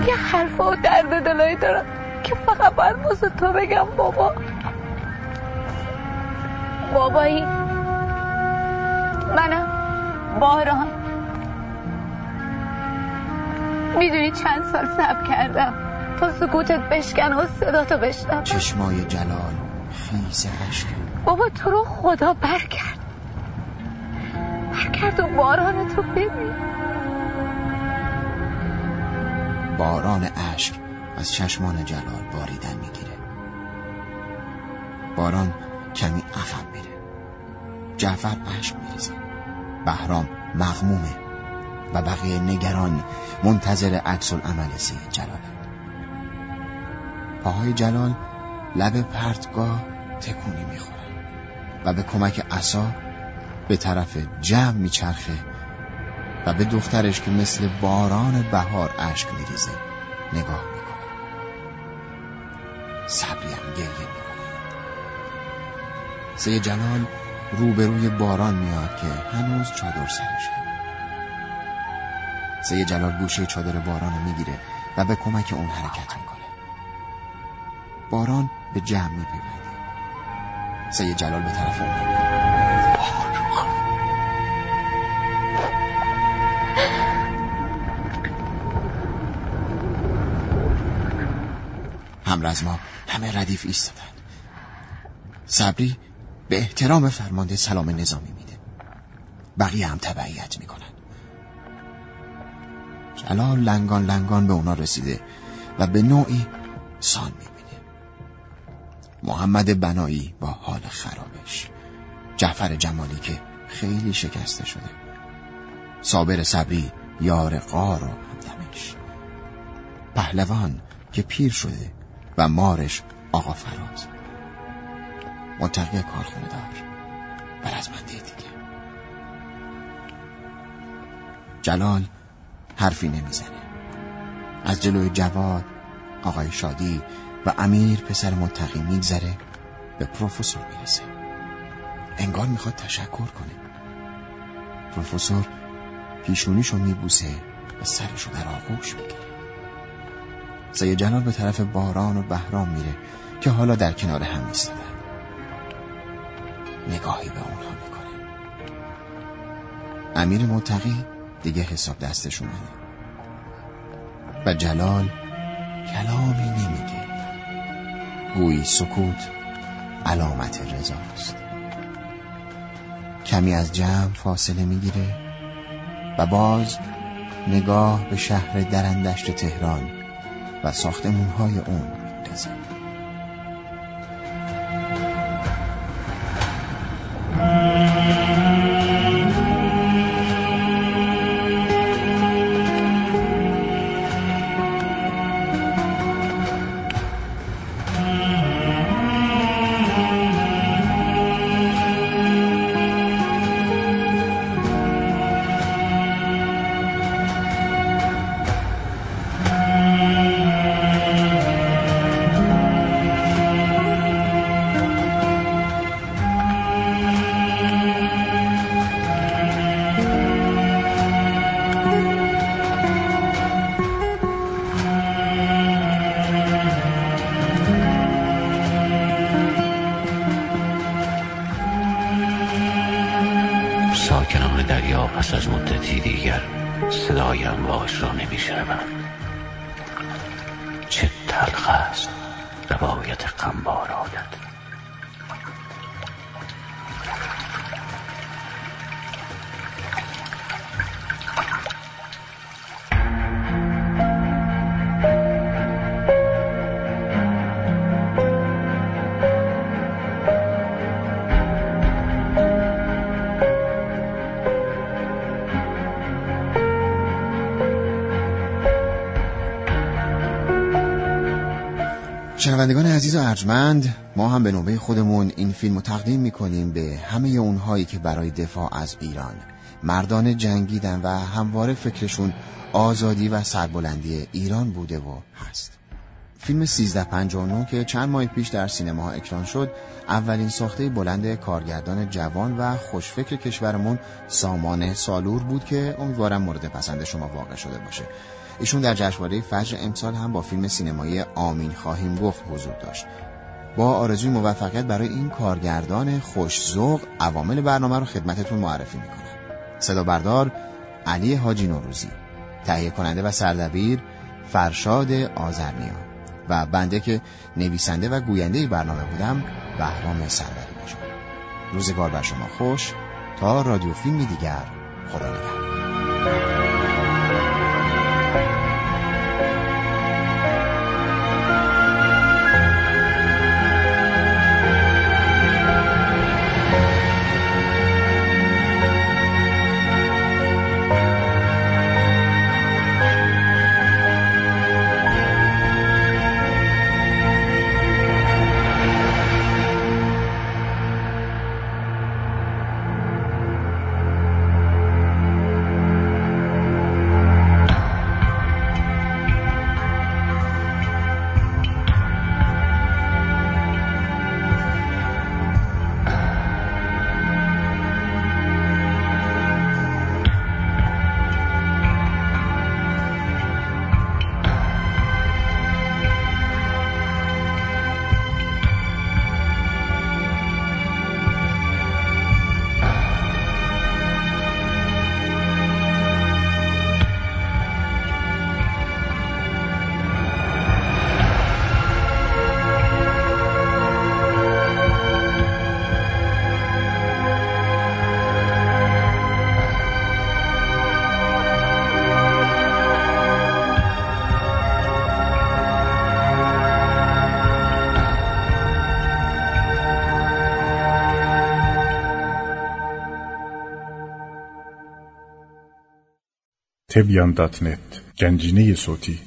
یه حرف و درد دلایی دارم که فقط باید واسه تو بگم بابا. بابایی. منم. باران می‌دونی چند سال سب کردم. تا سکوتت بشکن و صداتو بشنم چشمای جلال خیز عشق. بابا تو رو خدا برکرد. برکرد و باران تو ببین. باران عشق از چشمان جلال باریدن می‌گیره. باران کمی عقب میره. جعفر عشق میریزه. بهرام مغمومه و بقیه نگران منتظر عکس العمل جلاله پاهای جلال لب پرتگاه تکونی می‌خوره و به کمک عصا به طرف جمع میچرخه و به دخترش که مثل باران بهار اشک میریزه نگاه می‌کنه. صبریم گریه می‌کنه. سه جلال روبروی باران میاد که هنوز چادر سرشه سه جلال گوشه چادر باران رو می‌گیره و به کمک اون حرکت می‌کنه. باران به جمع میپیونده. سه جلال به طرف اون ما همه ردیف ایستادن. صبری به احترام فرمانده سلام نظامی میده. بقیه هم تبعیت می‌کنن. جلال لنگان لنگان به اونا رسیده و به نوعی سان می‌بینه. محمد بنایی با حال خرابش. جعفر جمالی که خیلی شکسته شده. صابر صبری یار قار و همدمش. پهلوان که پیر شده و مارش آقا فراز. منتقی کارخونه دار. و رزمنده دیگه. جلال حرفی نمی‌زنه. از جلوی جواد آقای شادی و امیر پسر متقی میگذره به پروفسور می‌رسه. انگار می‌خواد تشکر کنه. پروفسور پیشونیشو میبوسه و سرشو در آغوش می‌گیره. سید جلال به طرف باران و بهرام میره که حالا در کنار هم میستدن نگاهی به اونها می‌کنه. امیر متقی دیگه حساب دستش اومده و جلال کلامی نمیگه. گویی سکوت علامت رضاست. کمی از جمع فاصله می‌گیره و باز نگاه به شهر درندشت تهران و ساختمونهای اون میندازه شنوندگان عزیز و ارجمند ما هم به نوبه خودمون این فیلم رو تقدیم می‌کنیم به همه اونهایی که برای دفاع از ایران مردان جنگیدن و همواره فکرشون آزادی و سربلندی ایران بوده و هست. فیلم 1359 که چند ماه پیش در سینما اکران شد اولین ساخته بلند کارگردان جوان و خوشفکر کشورمون سامان سالور بود که امیدوارم مورد پسند شما واقع شده باشه. ایشون در جشنواره فجر امسال هم با فیلم سینمایی آمین خواهیم گفت حضور داشت. با آرزوی موفقیت برای این کارگردان خوشزوق عوامل برنامه رو خدمتتون معرفی می‌کنم. صدا بردار علی حاجی نوروزی تهیه کننده و سردبیر فرشاد آزرنیا و بنده که نویسنده و گوینده برنامه بودم بهرام سروری باشم. روزگار بر شما خوش تا رادیو فیلمی دیگر خدا نگهدار. تبیان دات نت گنجینه صوتی